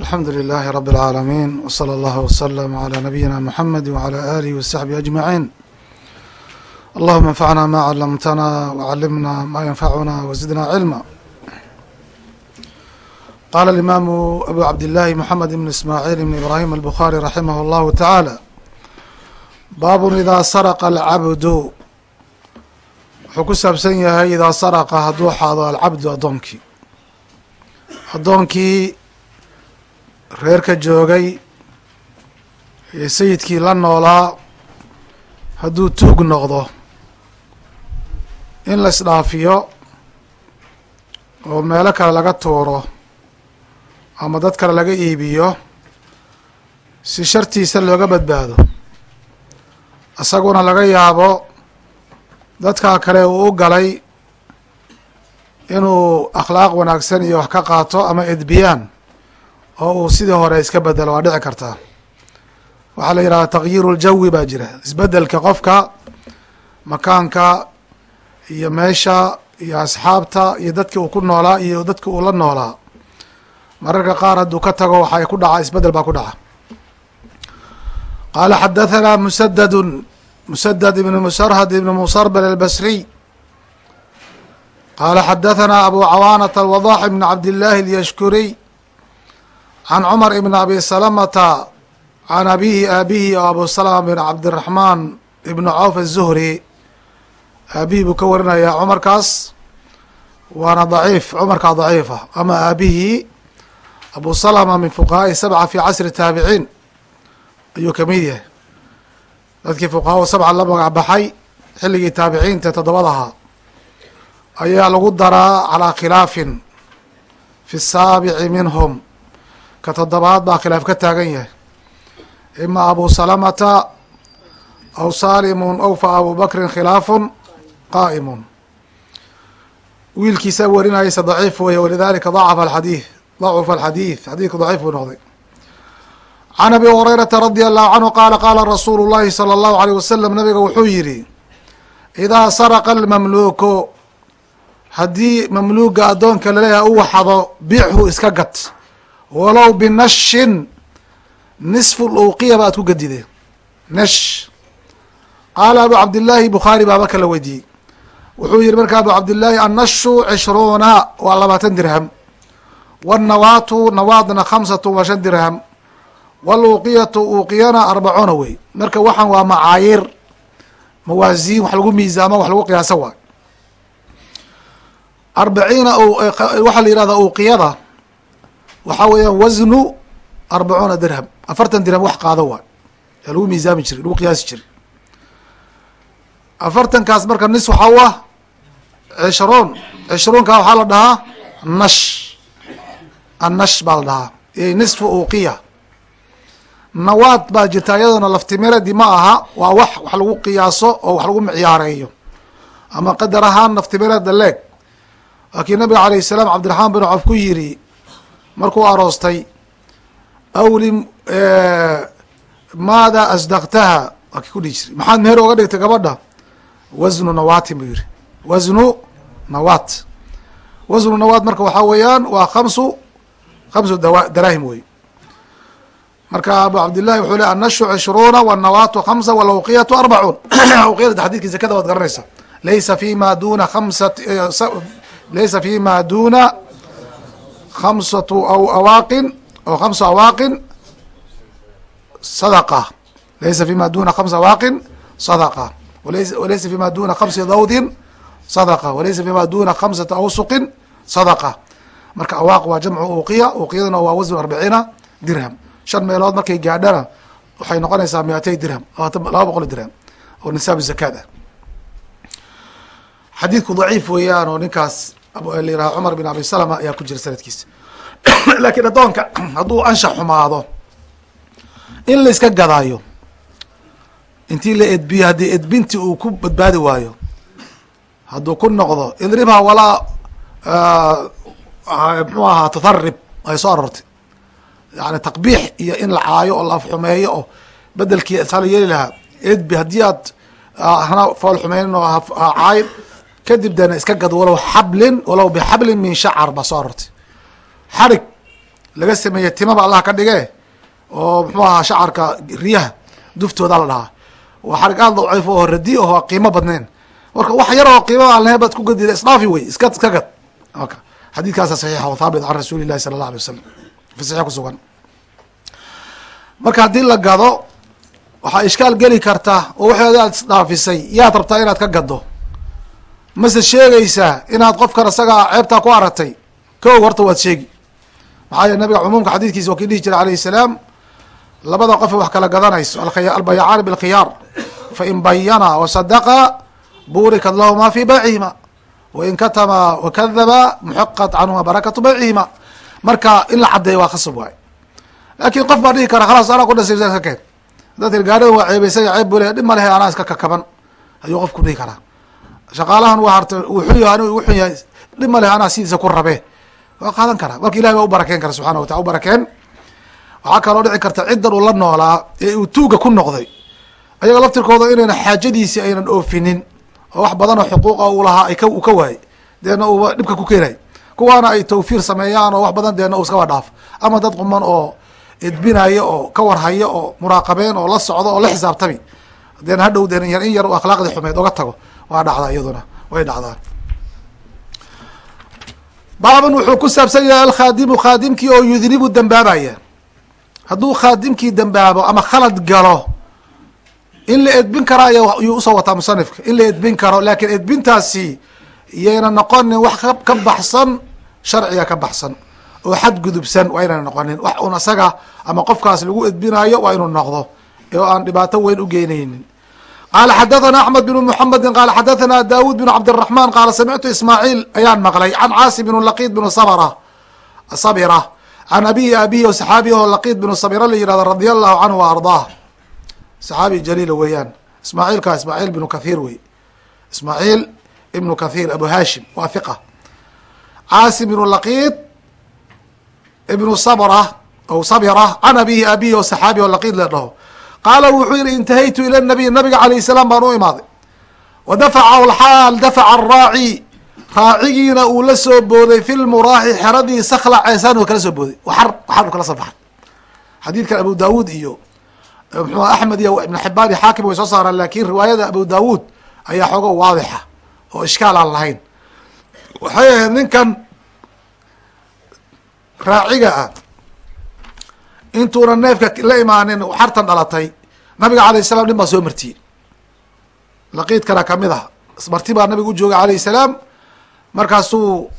alxamdu lilaahi rabi اlcaalamiin wsala allahu wslama calaa nabiyina muxamedi wcala aalihi wasaxbihi ajmaciin. Allahuma anfacna ma calamtana wcalimna ma yanfacuna wazidna cilma. Qaala alimaamu abu cabdillahi moxamed ibn ismaaciil ibn ibraahim albukhari raximah اllahu tacaala baabun idaa saraqa alcabdu. Wuxuu ku saabsan yahay idaa saraqa hadduu xaado alcabdu addoonkii addoonkii reerka joogay ee sayidkii la noolaa hadduu tuug noqdo in la isdhaafiyo oo meelo kale laga tuuro ama dad kale laga iibiyo si shartiisa looga badbaado. Isaguna laga yaabo dadkaa kale uu u galay inuu akhlaaq wanaagsan iyo wax ka qaato ama edbiyaan oo uu sidii hore iska bedelo waa dhici kartaa. Waxaa la yidhahdaa takyiru ljawi baa jira. Isbedelka qofka makaanka iyo meesha iyo asxaabta iyo dadki uu ku noolaa iyo dadki uu la noolaa mararka qaar hadduu ka tago waxay ku dhaca isbeddel baa ku dhaca. Qaala xadahanaa musadadu musadad ibn musarhad ibn musarbel albasriy qaala xadahanaa abu cawaanata alwadax ibn cabd illaahi can cumar ibn abi salamata can abihi aabihi oo abu salama bin cabdiraxmaan ibnu cawf azuhri aabihii buu ka warinayaa cumarkaas waana daciif cumarkaa daciifa ama aabihii abu salama min fuqahaa'i sabca fi casri taabiciin ayuu ka mid yahay dadkii fuqahaa sabca la magac baxay xilligii taabiciinta toddobadahaa ayaa lagu daraa calaa khilaafin fi saabici minhum ka toddobaad baa khilaaf ka taagan yahay. Ima abu salamata aw salimun ow fa abu bakrin khilaafun qaa'imun. Wiilkiisa warinaysa daciif weye walidalika dacafa alxadiid dacufa alxadiid xadiidku daciif buu noqday. Can abi hurayrata radia allahu canhu qaala qaala rasuulu llahi salى allahu aleyh wasalam nabiga wuxuu yidhi idaa saraqa almamluuku haddii mamluuga addoonka la leeyahay u waxado bixhu iska gat walow binashin nisfu luuqiya ba aad ku gadide nash. Qaala abu cabdillaahi bukhaari baaba kala weydiiyey. Wuxuu yihi marka abu cabdillaahi annashu cishruuna waa labaatan dirham. Wاnnawaatu nawaadna khamsatu wa shan dirham. Waluuqiyatu uuqiyana arbacuuna wey. Marka waxaan waa macaayiir mawaasiin wax lagu miisaamo wax lagu qiyaaso waay arbaciina waxaa la yihahda uuqiyada waxaa weeyaan wasnu arbacuuna dirham afartan dirham wax qaado waay. Ee lagu miisaami jiray lagu qiyaasi jiray. Afartankaas marka nis u ah cishruun cishruunka waxaa la dhahaa nash. Annash baa la dhahaa. Nisfu uuqiya. Nawaad baa jirta iyadona laftimiradi ma aha waa wax wax lagu qiyaaso oo wax lagu miciyaareeyo. Ama qadar ahaan laftimirada leeg. Laakiin nabiga alayh salaam cabdiraxmaan bin cof ku yiri markuu aroostay awli maada asdaqtaha? Waa ki kudhihi jiray. Maxaad meher oga dhigtay gabadha? Wasnu nawaatin buu yihi wasnu nawaat. Wasnu nawaat marka waxaa weeyaan waa kamsu kamsu daraahim wey marka abu cabdillahi wuxuu le annashu cishruuna wاnnawaatu hamsa walawqiyatu arbacuun. Awqiyada xadidkii zakada waad garanaysa. Laysa fi ma duna laysa fi ma khamsatu aw awaaqin o khamsu awaaqin sadaqa laysa fi ma duna khamsa awaaqin sadaqa walaysa fi ma duna khamsi dawdin sadaqa walaysa fi ma duna khamsati awsuqin sadaqa marka awaaq waa jamcu uuqiya uuqiyaduna waa wasnu arbiciina dirham shan meelood markay gaadhana waxay noqonaysaa miatay dirham laba boqol dirham oo nisaab zakaad ah xadiidku daciif weeyaan oo ninkaas layiraha cumar bin abi salama ayaa ku jira sanadkiisa. Laakiin addoonka hadduu anshax xumaado in la iska gadaayo intii la edbiyo haddii edbinti uu ku badbaadi waayo hadduu ku noqdo idribha walaa mxuu ahaa tatharib ay soo aroortay. Yani taqbiix iyo in la caayo oo la afxumeeyo oo bedelkii saa la yeeli lahaa edbi haddii aad hana fool xumeynin oo caayn kadib dana iska gad walow xablin walow bixablin min shacar baa soo arortay. Xarig laga sameeyey timaba allah ka dhige oo muxuu ahaa shacarka riyaha duftooda la dhahaa. Waa xarig aad daciif oo radi oo qiimo badneen marka wax yar oo qiimo aan lahayn baad ku gadida isdhaafi wey iska iska gad. Aka xadiidkaasa saxiixa oo thaabit can rasuuli llahi sala allah alay wasalam fi saxiix kusugan marka haddii la gado waxaa ishkaal geli karta oo waxeeda aad isdhaafisay yaad rabtaa inaad ka gaddo mase sheegaysaa inaad qofkan isagaa ceebtaa ku aragtay ko horta waad sheegi. Maxaa yele nabiga cumuumka xadiidkiisa waa kii dhihi jiray alayhi salaam labada qofe wax kala gadanayso albayacaani bilkhiyaar. Fain bayana wasadaqa burikat lahuma fi baycihima wain katama wakadaba muxiqat canhuma barakatu baycihima marka in la cadeeyo waa khasab waay. Laakin qof baa dhihi kara khalaas anaa kudhasibsan ka keen. Haddaad tir gaarida waa ceebeysay ceeb buu le dhib ma lehe anaa iska kakaban ayuu qofku dhihi karaa shaqaalahan waa harta wuxuu yahay anigu wuxuu yahay dhib ma lehe anaa sidiisa ku rabe. Waa qaadan karaa marka ilahi baa u barakeen kara subxana watala u barakeen. Waxaa kaloo dhici karta ciddan uu la noolaa ee uu tuuga ku noqday. Ayaga laftirkooda inayna xaajadiisi aynan oofinin oo wax badan oo xuquuqa uu lahaa ay ka uu ka waayey deena uuba dhibka ku keenay. Kuwaana ay tawfiir sameeyaan oo wax badan deena uu iskaba dhaaf ama dad quman oo edbinaya oo ka warhaya oo muraaqabeen oo la socdo oo la xisaabtami. Deena hadhow deen in yar akhlaaqdii xumeed oga tago waa dhacdaa iyaduna way dhacdaa baaban wuxuu ku saabsan yahay alkhaadimu khaadimkii oo yudnibu dambaabaya. Hadduu khaadimkii dambaabo ama khalad galo in la edbin karaa ayuu u soo wataa musanifka in la edbin karo laakiin edbintaasi yayna noqonin wax ka baxsan sharciga ka baxsan oo xadgudubsan waa inayna noqonin. Wax un isaga ama qofkaas lagu edbinayo waa inuu noqdo oo aan dhibaato weyn ugeyneynin qaala xadathana axmed bnu muxamedi qaala xadathana daawuud bn cabdiraxman qaala samictu ismaaciil ayaan maqlay can caasi bn laqiid bn sabira can abihi abihi saxaabi oo laqiid bnu sabira la yihahdo radia allahu canhu ardaah saxaabi jaliila weeyaan ismaaciilka ismaaciil bnu kathiir wey ismaaciil ibnu kathiir abu hashim waa hiqa caasi bnu laqiid ibnu sabra o sabira can abihi abihi oo saxaabi oo laqiid la dhaho qaala wuxuu yihi intahaytu ila nabiy nabiga alayh salaam baan u imaaday. Wa dafaca alxaal dafaca araaci raacigiina uu la soo booday fi lmuraaxi xeradii sakla ceesaan kala soo booday. Waxar waxar u kala soo baxay. Xadiidkan abu daawuud iyo mxu axmed iyo ibn xibaan iyo xaakim way soo saaraan laakiin riwaayada abu daawuud ayaa xoogo waadixa oo ishkaal aan lahayn. Waxay ahayd ninkan raaciga ah intuuna neefka la imaanin xartan dhalatay. Nabiga alayh salam nin baa soo martiyey. Laqiidkana ka mid ah. Marti baa nabiga u joogay alayh salaam. Markaasuu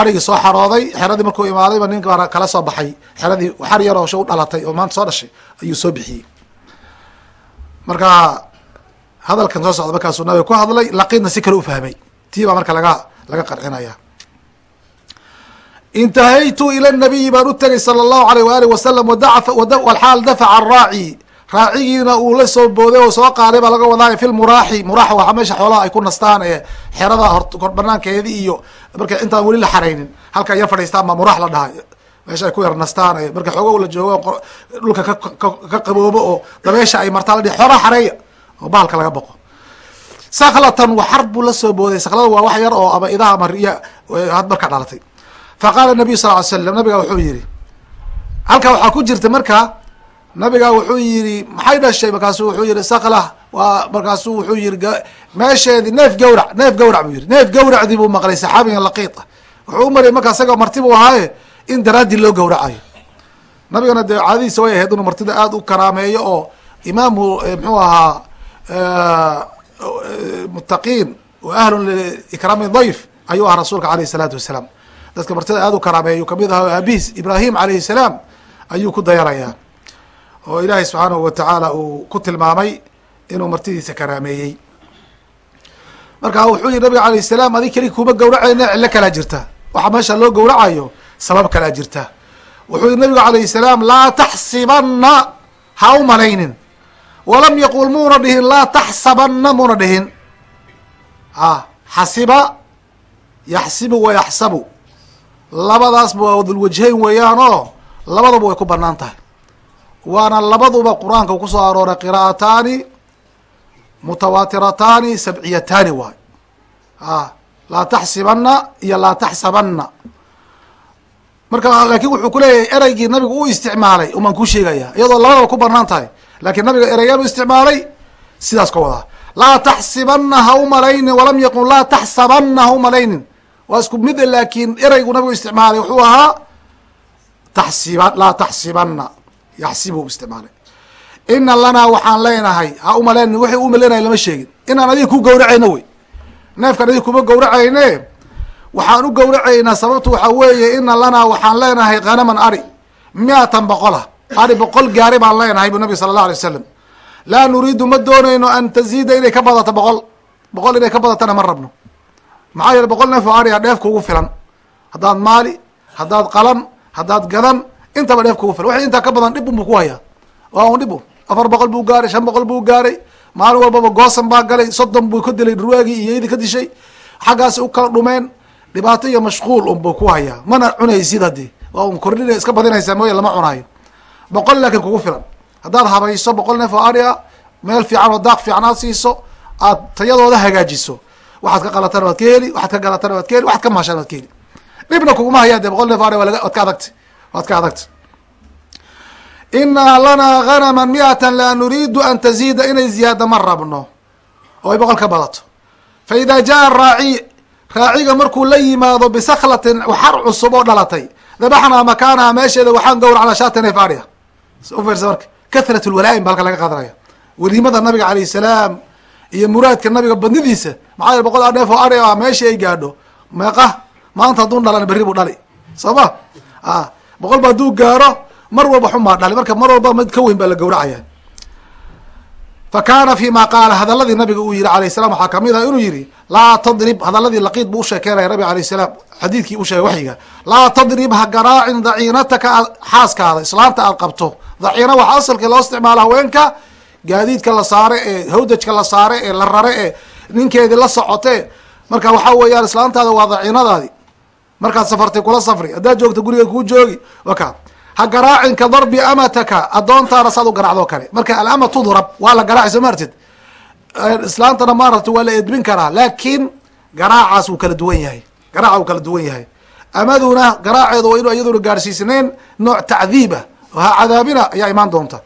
arigii soo xarooday xeradii markuu imaadayba nin baa kala soo baxay. Xeradii xar yaroo sha u dhalatay oo maanta soo dhashay ayuu soo bixiyey. Marka hadalkan soo socda markaasuu nabiga ku hadlay laqiidna si kale u fahmay. Tii baa marka laga laga qarcinaya intahaytu ila nabiyi baan u tegay sala allahu alayh waali wasalam walxaal dafaca araaci raacigiina uu la soo booday oo soo qaaday baa laga wadaa fi lmuraaxi muraax waa meesha xoolaha ay ku nastaan ee xerada hor banaankeedi iyo marka intaan weli la xaraynin halka yar fadhiistaan baa muraax la dhahay. Meesha ay ku yar nastaan e marka xoogo la joogo dhulka ka qaboobo oo dabeesha ay martaa la dhihi xoolaha xareeya oo bahalka laga boqo. Saklatan waxar buu la soo booday. Saklada waa wax yar oo ama idaha ama riya had marka dhalatay faqaala nabiyu sal ly slam nabiga wuxuu yihi halkaa waxaa ku jirta marka nabiga wuxuu yihi maxay dhashay markaasu wuxuu yihi sakla waa markaasu wuxuu yihi meesheedi neef gawrac neef gawrac buu yihi neef gawracdii buu maqlay saxaabigan laqiita wuxuu u mariyay marka isaga marti buu ahaaye in daraaddi loo gawracayo nabigana dee caadadiisa way ahayd inuu martida aada u karaameeyo oo imaamu mxuu ahaa muttaqiin wa ahlun liikraami dayf ayuu ahaa rasuulka aleyh isalaatu wasalaam dadka martida aada u karaameeyu ka mid aha aabihiis ibraahim alayhi salaam ayuu ku dayanayaa oo ilaahay subxaanahu watacaala uu ku tilmaamay inuu martidiisa karaameeyey. Marka wuxuu yihi nabiga alayh salaam adig keli kuma gawracayna cillo kalaa jirta. Waxaa meesha loo gawracayo sabab kalaa jirta. Wuxuu yihi nabigu alayh salaam laa taxsibana ha u malaynin. Walam yaqul muuna dhihin laa taxsabana muuna dhihin. A xasiba yaxsibu wa yaxsabu labadaasba waa dulwajhayn weeyaan oo labaduba way ku bannaan tahay. Waana labaduba qur'aanka ku soo arooray qiraa'ataani mutawaatirataani sabciyataani waay. A laa taxsibana iyo laa taxsabana marka laakin wuxuu kuleeyahay ereygii nabigu u isticmaalay umaan kuu sheegaya iyadoo labadaba ku bannaan tahay laakiin nabiga ereyaan u isticmaalay sidaas ka wadaa laa taxsibana ha u malaynin walam yaqul laa taxsabana ha u malaynin waa isku mid laakin ereygu nabigu isticmaalay wuxuu ahaa taxsiba laa taxsibana yaxsibu isticmaalay. Ina lanaa waxaan leenahay ha umalaynin wixii u lama sheegin. Inaan adiga ku gawracayno wey. Neefkan adiga kuma gawracayne waxaan u gawracaynaa sababtu waxaa weeye ina lanaa waxaan leenahay hanaman ari mi-atan boqola ari boqol gaari baan leenahay bu nabig sala allah alay wasalam laa nuriidu ma doonayno an taziida inay ka badato boqol boqol inay ka badatana ma rabno maxaa yeele boqol neef oo ari a dheef kugu filan. Haddaad maali haddaad qalan haddaad gadan intaba dheef kugu filan. Wixii intaa ka badan dhib unbu ku hayaa. Waa un dhib un afar boqol buu gaaray shan boqol buu gaaray. Maalin walbaba goosan baa galay. Soddon buu ka dilay dhurwaagii iyo yadii ka dishay. Xaggaasi u kala dhumeen. Dhibaato iyo mashquul unbuu ku hayaa. Mana cunaysid haddii. Waa un kordhina iska badinaysaa mooya lama cunaayo. Boqol laakiin kugu filan. Haddaad habayso boqol neef oo ari a meel fiican oo daaq fiican aad siiso aad tayadooda hagaajiso waxaad ka qalatana waad ka heli waxaad ka galatana waad ka heli waxaad ka maashana waad ka heli dhibna kuguma hayaa dee boqol neef ari waad ka adagta waad ka adagta inaa lanaa hanama mi-atan laa nuriidu an taziida inay ziyaada ma rabno. Oo ay boqol ka badato. Fa ida jaa raaciy raaciga markuu la yimaado bisaklatin waxar cusub oo dhalatay dabaxnaa makaanaha meesheeda waxaan gawracnaa shaata neef ariya ufiirsa marka kathrat lwalaayin ba halka laga qaadanaya. Weliimada nabiga alayh salaam iyo muraadka nabiga badnidiisa maxaa yele boqol neef oo ari a meeshii ay gaadho meeqa maanta hadduu dhalan berri buu dhali soo ma a boqol ba hadduu gaaro mar walba xumaa dhali marka mar walba mid ka weyn baa la gawracaya fa kaana fi ma qaala hadaladii nabiga uu yihi alayh salam waxaa ka mid ah inuu yihi laa tadrib hadaladii laqiid buu usheekeynaya nabiga alayh salaam xadiidkii u sheegay waxyiga laa tadrib ha garaacin daciinataka xaaskaada islaanta aad qabto daciina waxaa asalkii loo isticmaala haweenka gaadiidka la saare ee hawdajka la saare ee la rare ee ninkeedii la socote marka waxaa weeyaan islaantaada waa daciinadaadi. Markaad safartay kula safri haddaad joogto guriga kuu joogi waka. Ha garaacin ka darbi amataka adoontaana saad u garacdoo kale. Marka alama tudrab waa la garaaci soo maartid. Islaantana maaragta waa la edbin karaa laakiin garaacaas wuu kala duwan yahay. Garaaca wuu kala duwan yahay. Amaduna garaaceedu waa inu iyaduna gaarsiisnayn nooc tacdiiba. Ha cadaabina ayaa imaan doonta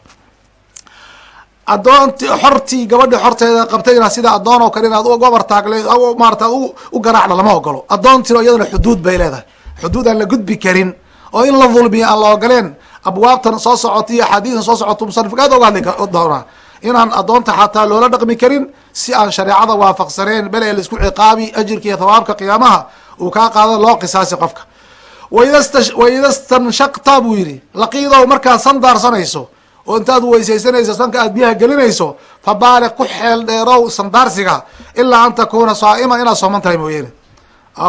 adoonti xortii gabadhi xorteeda qabtayna sida adoon oo kale inaad uga bartaagle maarata u garaacda lama ogolo adoontina iyadana xuduud bay leedahay. Xuduud aan la gudbi karin oo in la dulmiya aan la ogoleen abwaabtan soo socota iyo axaadiistan soo socoto musanifka aad oga hadli doonaa. Inaan adoonta xataa loola dhaqmi karin si aan shareecada waafaqsaneen bele la isku ciqaabi ajirka iyo thawaabka qiyaamaha uu kaa qaada loo qisaasi qofka. Waida stanshaqta buu yihi laqiidow markaad san daarsanayso oo intaad weysaysanayso sanka aad biyaha gelinayso fabaaliq ku xeel dheerow sandaarsiga ilaa an takuuna saa'ima inaad sooman tahay mooyeene.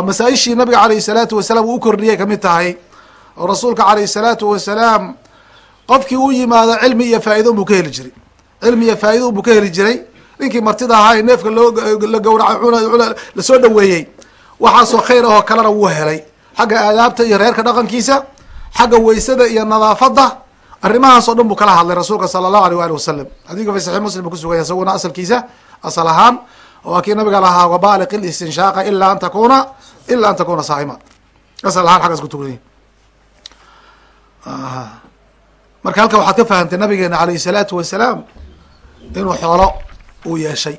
Masaa-ishii nabiga alayh salaatu wasalaam uu u kordhiyay ka mid tahay. Oo rasuulka alayh salaatu wasalaam qofkii u yimaado cilmi iyo faa'ido buu ka heli jiray. Cilmi iyo faa'ido buu ka heli jiray. Ninkii martida ahaa ee neefka la gawracay la soo dhaweeyey waxaasoo khayr ahoo kalena wuu helay. Xagga aadaabta iyo reerka dhaqankiisa xagga weysada iyo nadaafadda arrimahaas oo dhan buu kala hadlay rasuulka sala allahu alيh wali wasalam xadiidka fi saxix muslim bu kusuganya isaguna asalkiisa asal ahaan waa kii nabiga lahaa wabaaliq ilistinshaaqa ila an takuna ila an takuna saa'ima. Asal ahaan xaggaas kutugany marka halka waxaad ka fahamtay nabigeena alayh salaatu wasalaam inuu xoolo uu yeeshay.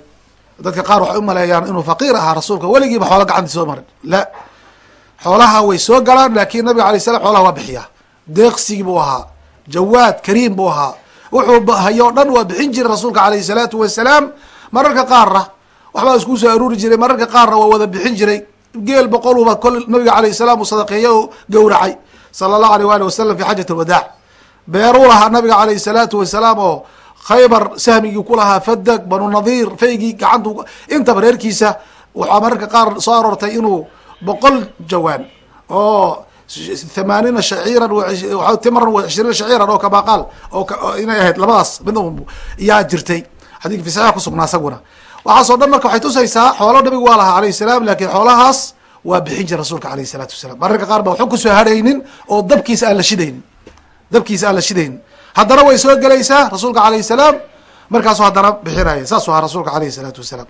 Dadka qaar waxay umaleeyaan inuu faqiir ahaa rasuulka weligiiba xoolo gacantii soo marin. La. Xoolaha way soo galaan laakiin nabiga alay salam xoolaha waa bixiyaa. Deeqsigii buu ahaa jawaad kariim buu ahaa. Wuxuu hayoo dhan waa bixin jiray rasuulka alayhi salaatu wasalaam. Mararka qaarna waxbaa isku soo aruuri jiray mararka qaarna waa wada bixin jiray. Geel boqoluba kol nabiga alayh salaam uu sadaqeeyey oo gowracay. Sala allahu alيh wali wasalam fi xaajat alwadaac beeruu lahaa nabiga alayh salaatu wasalaam oo khaybar sahmigii kulahaa fadag banu nadiir faygii gacantu intaba reerkiisa. Waxaa mararka qaar soo aroortay inuu boqol jawaan oo thamaaniina shaciiran timran ishriina shaciiran oo kabaqaal oo inay ahayd labadaas mid yaa jirtay xadiidka fi saxiix kusugnaa isaguna waxaasoo dhan marka waxay tusaysaa xoolo nabigu waa lahaa alayh salaam laakiin xoolahaas waa bixin jira rasuulka alayh salaatu wasalaam mararka qaar ba waxu ku soo harhaynin oo dabkiisa aan la shidaynin dabkiisa aan la shidaynin haddana way soo gelaysaa rasuulka alayh salaam markaasu haddana bixinaya saasuu ahaa rasuulka alayhi salaatu wasalaam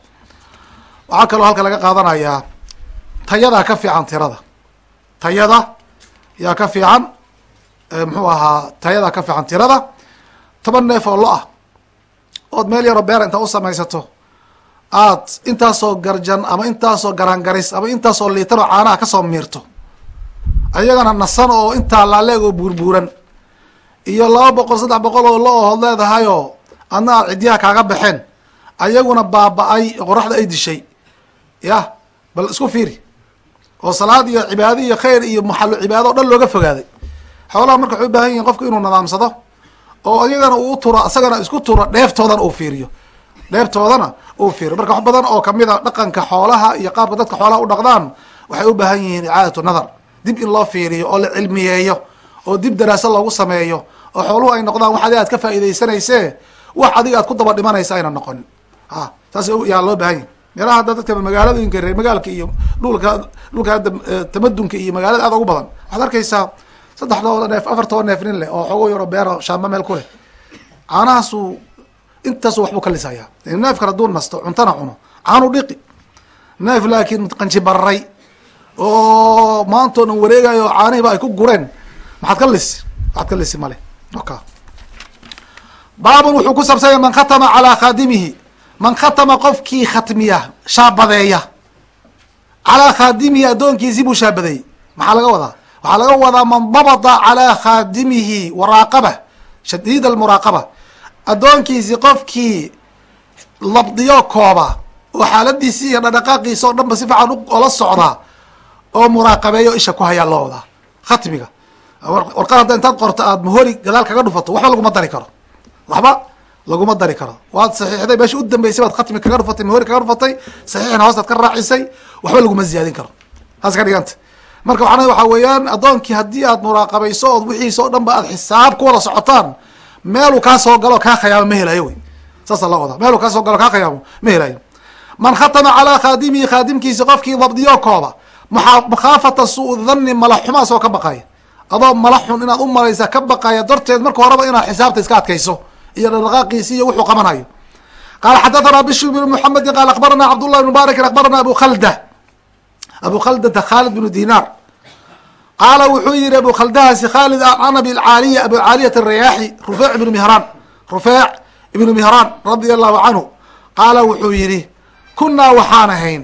waxaa kaloo halka laga qaadanayaa tayadaa ka fiican tirada tayada yaa ka fiican muxuu ahaa tayada ka fiican tirada toban neef oo lo ah. Ood meel yaroo beer intaa u samaysato aad intaasoo garjan ama intaasoo garangaris ama intaasoo liitan oo caanaha ka soo miirto. Ayagana nasan oo intaa laaleeg oo buurbuuran. Iyo laba boqol saddex boqol oo lo ood leedahayoo adna aad cidyaha kaaga baxeen ayaguna baaba-ay qoraxda ay dishay. Yah bal isku fiiri oo salaad iyo cibaado iyo khayr iyo maxalo cibaado o dhan looga fogaaday. Xoolaha marka waxay u baahan yihiin qofku inuu nadaamsado oo iyagana uu turo isagana isku turo dheeftoodana uu fiiriyo. Dheeftoodana uu fiiriyo. Marka wax badan oo ka mid a dhaqanka xoolaha iyo qaabka dadka xoolaha u dhaqdaan waxay u baahan yihiin icaadatu nadar. Dib in loo fiiriyo oo la cilmiyeeyo oo dib daraaso loogu sameeyo oo xooluhu ay noqdaan wax adi aad ka faa'iidaysanayse wax adiga aad ku daba dhimanaysa ayna noqonin a saas yaa loo baahan yahi meelaha hadda dadka magaaladooyinka reer magaalka iyo dhulka dhulka hadda tamadunka iyo magaalada aad ugu badan. Waxaad arkaysaa saddex toban neef afar toban neef nin leh oo xogo yaro beero shaamba meel ku leh. Caanahaasu intaasu waxbuu ka lisaya neefkan hadduu nasto cuntana cuno. Caanu dhiqi. Neef laakiin qanji bararay oo maantoo dhan wareegayo caanihiiba ay ku gureen. Maxaad ka lisi? Waxaad ka lisi male. Oka baabun wuxuu ku saabsanya man khatama calaa khaadimihi man khatama qofkii khatmiya shaabadeeya. Calaa khaadimihi addoonkiisii buu shaabadeeyey maxaa laga wadaa? Waxaa laga wadaa man dabada calaa khaadimihi waraaqaba shadiid almuraaqaba. Addoonkiisii qofkii labdiyo kooba oo xaaladiisii iyo dhadhaqaaqiisa oo dhan ba si fiican ola socdaa oo muraaqabeeyo isha ku hayaa loo wadaa. Khatmiga. Warqad hadda intaad qorto aad mahori gadaal kaga dhufato waxba laguma dari karo. Waxba laguma dari karo. Waad saxiixday meesha u dambeysay baad khatmi kaga dhufatay mahori kaga dhufatay saxiixna hoostaad ka raacisay waxba laguma ziyaadin karo. Taas ka dhiganta marka waxana waxaa weeyaan addoonkii haddii aad muraaqabayso ood wixiisa o dhan ba aad xisaab ku wada socotaan meeluu kaa soo galo kaa khayaamo ma helayo wey. Saasa loo wadaa meeluu kaa soo galo kaa khayaamo ma helayo. Man khatama calaa khaadimihi khaadimkiisi qofkii dabdiyo kooba makhaafata suu dhanni malaxumaas oo ka baqaya. Adoo mala xun inaad u malaysa ka baqaya darteed marka horeba inaad xisaabta iska adkayso iyo dhaqaaqiisi iyo wuxuu qabanayo. Qaala xadathana bishr bn mxamedi qaal akbarana cabdullah bn mubarakin akbarana abu khalda. Abu khaldata khaalid bnu dinar. Qaala wuxuu yihi abu khaldahaasi khaalid an abi caaliya abu caaliyat arayaaxi rufeec ibnu mihraan rufeec ibnu mihraan radia allahu canhu qaala wuxuu yihi kunaa waxaan ahayn.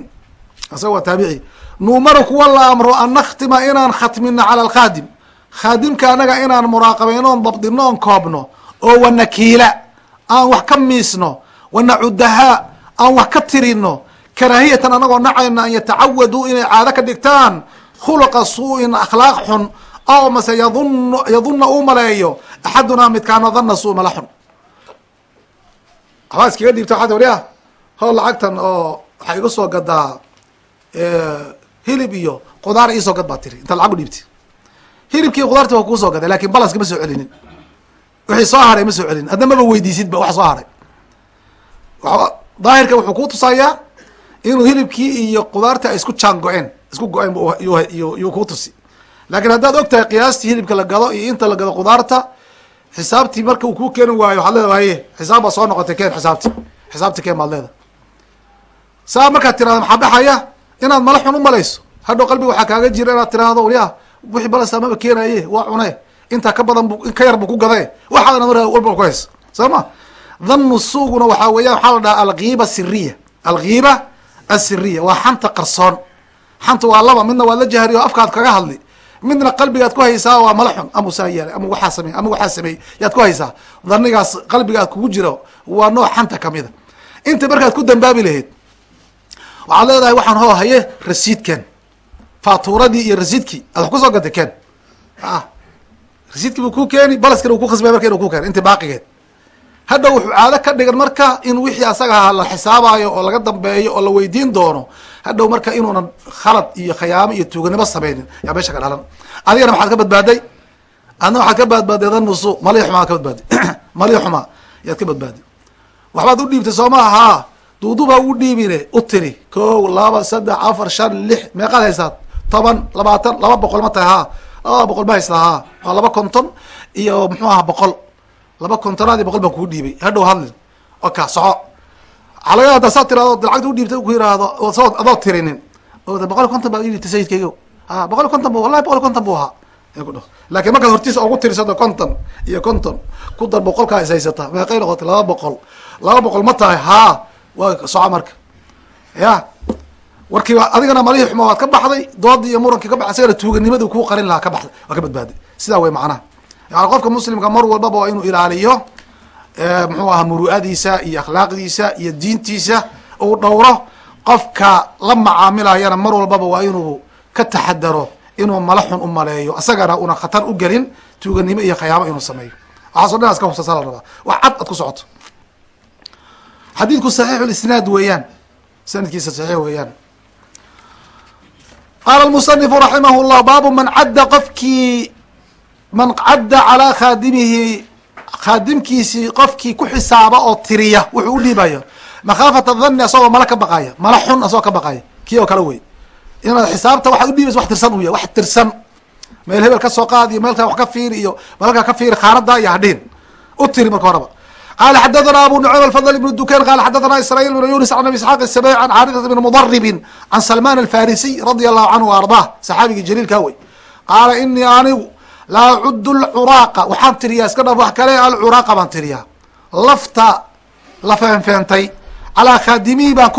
Isaga waa taabici. Nuumaru kuwa la amro an nakhtima inaan khatmino cala alkhaadim khaadimka anaga inaan muraaqabayno on dabdino on koobno oo wanakiila aan wax ka miisno wanacudahaa aan wax ka tirino karaahiyatan anagoo nacayno an yatacawaduu inay caado ka dhigtaan khuluqa suu-in akhlaaq xun aw mase yadun yadunna uu maleeyo axadunaa midkaano dhanna suu mala xun. Waxbaa iskaga dhiibta waxaad wari ah lacagtan oo waxaa iga soo gadaa hilib iyo qudaar iisoo gad baa tiri intaad lacag u dhiibti. Hilibkii qudaarti waa kuusoo gaday laakiin balaska ma soo celinin wixii soo haray ma soo celinin adna maba weydiisidba wax soo haray. Daahirka wuxuu kuu tusayaa inuu hilibkii iyo qudaartii ay isku jaan go-een isku go-een yuu kuu tusi. Laakiin haddaad og tahay qiyaastii hilibka la gado iyo inta la gado qudaarta xisaabtii marka uu kuu keeni waayo waxaad leeda xisaab baa soo noqotay keen xisaabti xisaabti keen baad leeda saa markaad tirahda maxaa baxaya? Inaad mala xun u malayso. Hadhow qalbiga waxaa kaaga jira inaad tirahdo waliya wixii balasa maba keenaye waa cune intaa ka badan ka yar bu ku gadae waxaana mar walba ku haysa soo ma? Dhannu suuguna waxaa weeyaan waxaa la dhahaa alkiiba siriya alkiiba asiriya waa xanta qarsoon. Xanta waa laba. Midna waad la jahri afkaad kaga hadli. Midna qalbigaad ku haysaa waa mala xun. Ama saa yeelay ama waxaa samey ama waxaa sameeyey yaad ku haysaa. Dhanigaas qalbigaad kugu jiro waa nooc xanta kamida inta markaad ku dambaabi lahayd waxaad leedahay waxaan hoo haye rasiidken faatuuradii iyo rasiidkii. Aad wax ku soo gatay ken? A rasiidkii buu ku keeni balaskana uu ku khasbay marka inu ku keeno inti baaqigeed. Hadha wuxuu caado ka dhigan marka in wixii asaga la xisaabayo oo laga dambeeyo oo la weydiin doono hadhow marka inuunan khalad iyo khayaamo iyo tuuganimo sameynin yaa meesha ka dhalan. Adigana maxaad ka badbaaday? Adna waxaad ka badbaaday dhanusu malii xumaa ka badbaaday. Malii xumaa yaad ka badbaaday. Waxbaad u dhiibtay soo maaha haa duuduba ugu dhiibine u tiri ko laba saddex afar shan lix meeqaad haysaad? Toban labaatan laba boqol ma tahay haa laba boqol ma haystaa haa waa laba konton iyo muxuu aha boqol. Laba kontonaad iyo boqol baan kugu dhiibay. Hadhow hadlin oka soco. Alaga hadda saa tirado lacagta udhiibtay ku yiraahdo soo adoo tirinin. Boqol konton baa idhiibtay sayidkaygo a boqol konton bu wallahi boqol konton bu ahaa. Lakin markaad hortiisa ugu tirsato konton iyo konton ku dar boqolkaa is haysata. Meeqay noqotay? Laba boqol. Laba boqol ma tahay. Haa waa soco marka. Ya warkiiba adigana malihii xuma waad ka baxday doodii iyo murankii ka baxay isagana tuuganimadii kuu qarin lahaa ka baxday waa ka badbaaday sidaa wey macnaha. Yani qofka muslimka mar walbaba waa inuu ilaaliyo muxuu ahaa muru'adiisa iyo akhlaaqdiisa iyo diintiisa uu dhowro. Qofka la macaamilayana mar walbaba waa inuu ka taxadaro inuu mala xun u maleeyo isagana una khatar u gelin tuuganimo iyo khayaamo inuu sameeyo. Waxaaso dhan aska hubsasa la rabaa. Wax cad ad ku socoto. Xadiidku saxiixu lisnaad weeyaan. Sanadkiisa saxiix weeyaan qaala lmusanifu raximah llah baabu man cadda qofkii man cadda calaa khaadimihi khaadimkiisii qofkii ku xisaaba oo tiriya wuxuu u dhiibayo makhaafata dhanni asagoo mala ka baqaya mala xun asagoo ka baqaya kii oo kale wey inaad xisaabta waxaad udhiibaysa wax tirsan u yahy wax tirsan meel hebel ka soo qaad iyo meelkaa wax ka fiiri iyo meelkaa ka fiiri khaanada iyo hadhihin u tiri marka horeba qala xadathana abu nucym alfadl ibn dukan qala xadathana israil bn yunis an abi isxaaq isabey an xaarithata bn mudaribin can salman alfarisiy radia allahu canhu ardah saxaabigii jaliilka wey qaala inii anigu la acudu lcuraaqa waxaan tiriyaa iska dhaf wax kale alcuraaqa baan tiriyaa lafta la feenfeentay calaa khaadimihi baan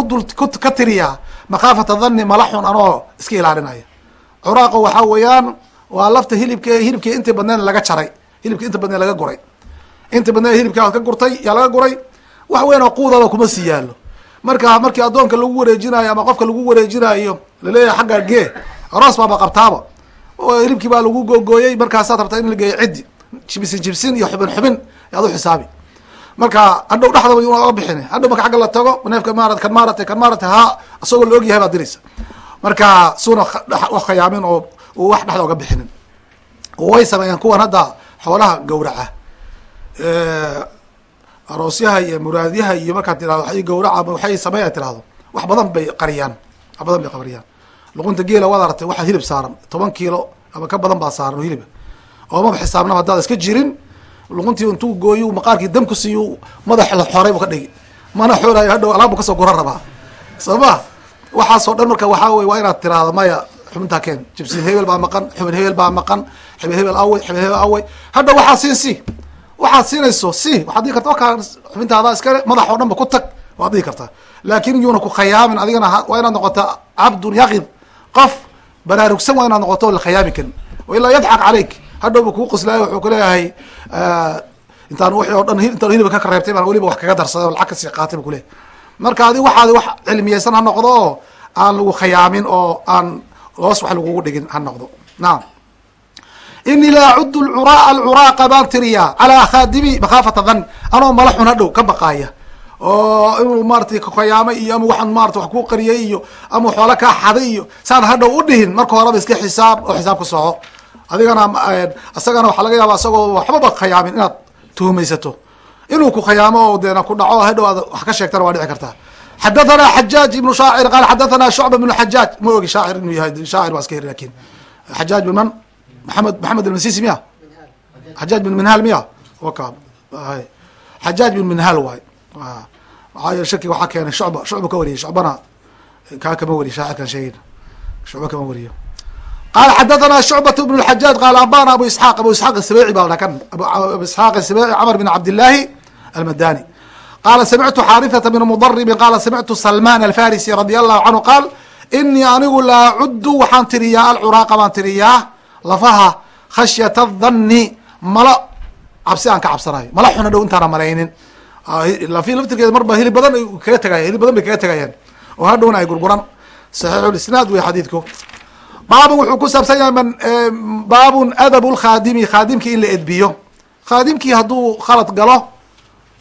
ka tiriyaa makhaafata dhanni mala xun anoo iska ilaalinaya curaaqa waxaa weeyaan waa lafta hilibk hilibkii intii badneed laga jaray hilibki inta badneed laga guray inta badneed hilibka ka gurtay yaa laga guray. Wax weyn oo quudaba kuma sii yaalo marka markii addoonka lagu wareejinayo ama qofka lagu wareejinayo la leeyahay xagga gee aroos baaba qabtaaba. Hilibkii baa lagu googooyey markaasaad rabtaa in la geeyo ciddi jibsin jibsin iyo xubin xubin yaad u xisaabi. Marka hadhow dhexdaba una bixin hadhow marka agga la tago neefka marat kan maarata kan maarata ha isagoo la og yahay baad diraysa. Marka suuna khayaamin oo wax dhexda oga bixinin. Way sameeyaan kuwan hadda xoolaha gawraca aroosyaha iyo muraadyaha iyo markaad tirado wa gawraca waxay sameeya tirahdo wax badan bay qariyaan wax badan bay qariyaan luqunta geela waad aragtay waxaa hilib saaran toban kiilo ama ka badan baa saaran oo hiliba oo maba xisaabnaba haddaad iska jirin luquntii intuu gooyo maqaarkii dam ku siiyo madax la xoray bu ka dhigi mana xoolayo hadhow alaabu ka soo guran rabaa soo ma waxaasoo dhan marka waxaa wey waa inaad tiraahdo maya xubintaa keen. Jibsin hebel baa maqan xubin hebel baa maqan xibin hebel awey xibin hebel awey. Hadhow waxaa siin si waxaad siinayso si waxaad dhihi karta wakaa xubintaada iskale madax oo dhan ba ku tag waad dhihi kartaa laakin yuuna ku khayaamin adigana waa inaad noqota cabdun yaqid qof baraarugsan waa inaad noqoto la khayaami karin wailaa yadxaq caleyk hadhow bu kuu qoslaayo wuxuu kuleeyahay intaan wixii o dhan intaan hilibka ka kareebtay baan weliba wax kaga darsaday oo lacag ka sii qaatay bu kuleeyahy marka adi waxaadi wax cilmiyeysan ha noqdo oo aan lagu khayaamin oo aan hoos wax lagugu dhigin ha noqdo. Naam inii la acudu lcura alcuraaqa baan tiriyaa calaa khaadimi makhaafata dhan anoo mala xun ka baqaaya oo inuu maratay kayaamay iyo ama waxaan marata wax kuu qariyay iyo ama xoolo kaa xaday iyo saan hadhow u dhihin marka horeba iska xisaab oo xisaab ku soco adigana isagana waxaa laga yaaba isagoo waxbaba khayaamin inaad tuhumaysato inuu ku khayaamo oo deena ku dhaco hadhow aad wax ka sheegtana waa dhici kartaa xadathana xajaaj ibnu shaacir qaal xadathana shucba bnu xajaaj ma ogi shaacir inuu yahay shaacir waa iska heri laakiin xajaaj bin man maxamed maxamed almasisi miya? Xajaaj bin minhaal miya? Waka xajaaj bin minhaal waay maxaa yele shaki waxaa keenay shucba shucba ka wariyay shucbana kaa kama wariyo shaacirkan sheegin shucba kama wariyo qala xadathana shucbat bn اxajaaj qala ambana abu isxaaq abu isxaaq isabeci ba kan abu isxaaq isabeci camr bin cabdillaahi almadani. Qala samictu xaarithata bn mudaribin qala samictu salman alfarisi radi allahu canhu qaal inii anigu la acudu waxaan tiriyaa alcuraaqa baan tiriyaa lafaha khashyata dhanni mala cabsi aan ka cabsanayo mala xuna dhow intaana malaynin. Lafi laftirkeeda marba hilib badan kaga tegaya hilib badan bay kaga tegayaan oo hadhowna ay gurguran. Saxiixulisnaad wey xadiidku. Baabun wuxuu ku saabsan yahay man baabun adabu lkhaadimi khaadimkii in la edbiyo. Khaadimkii hadduu khalad galo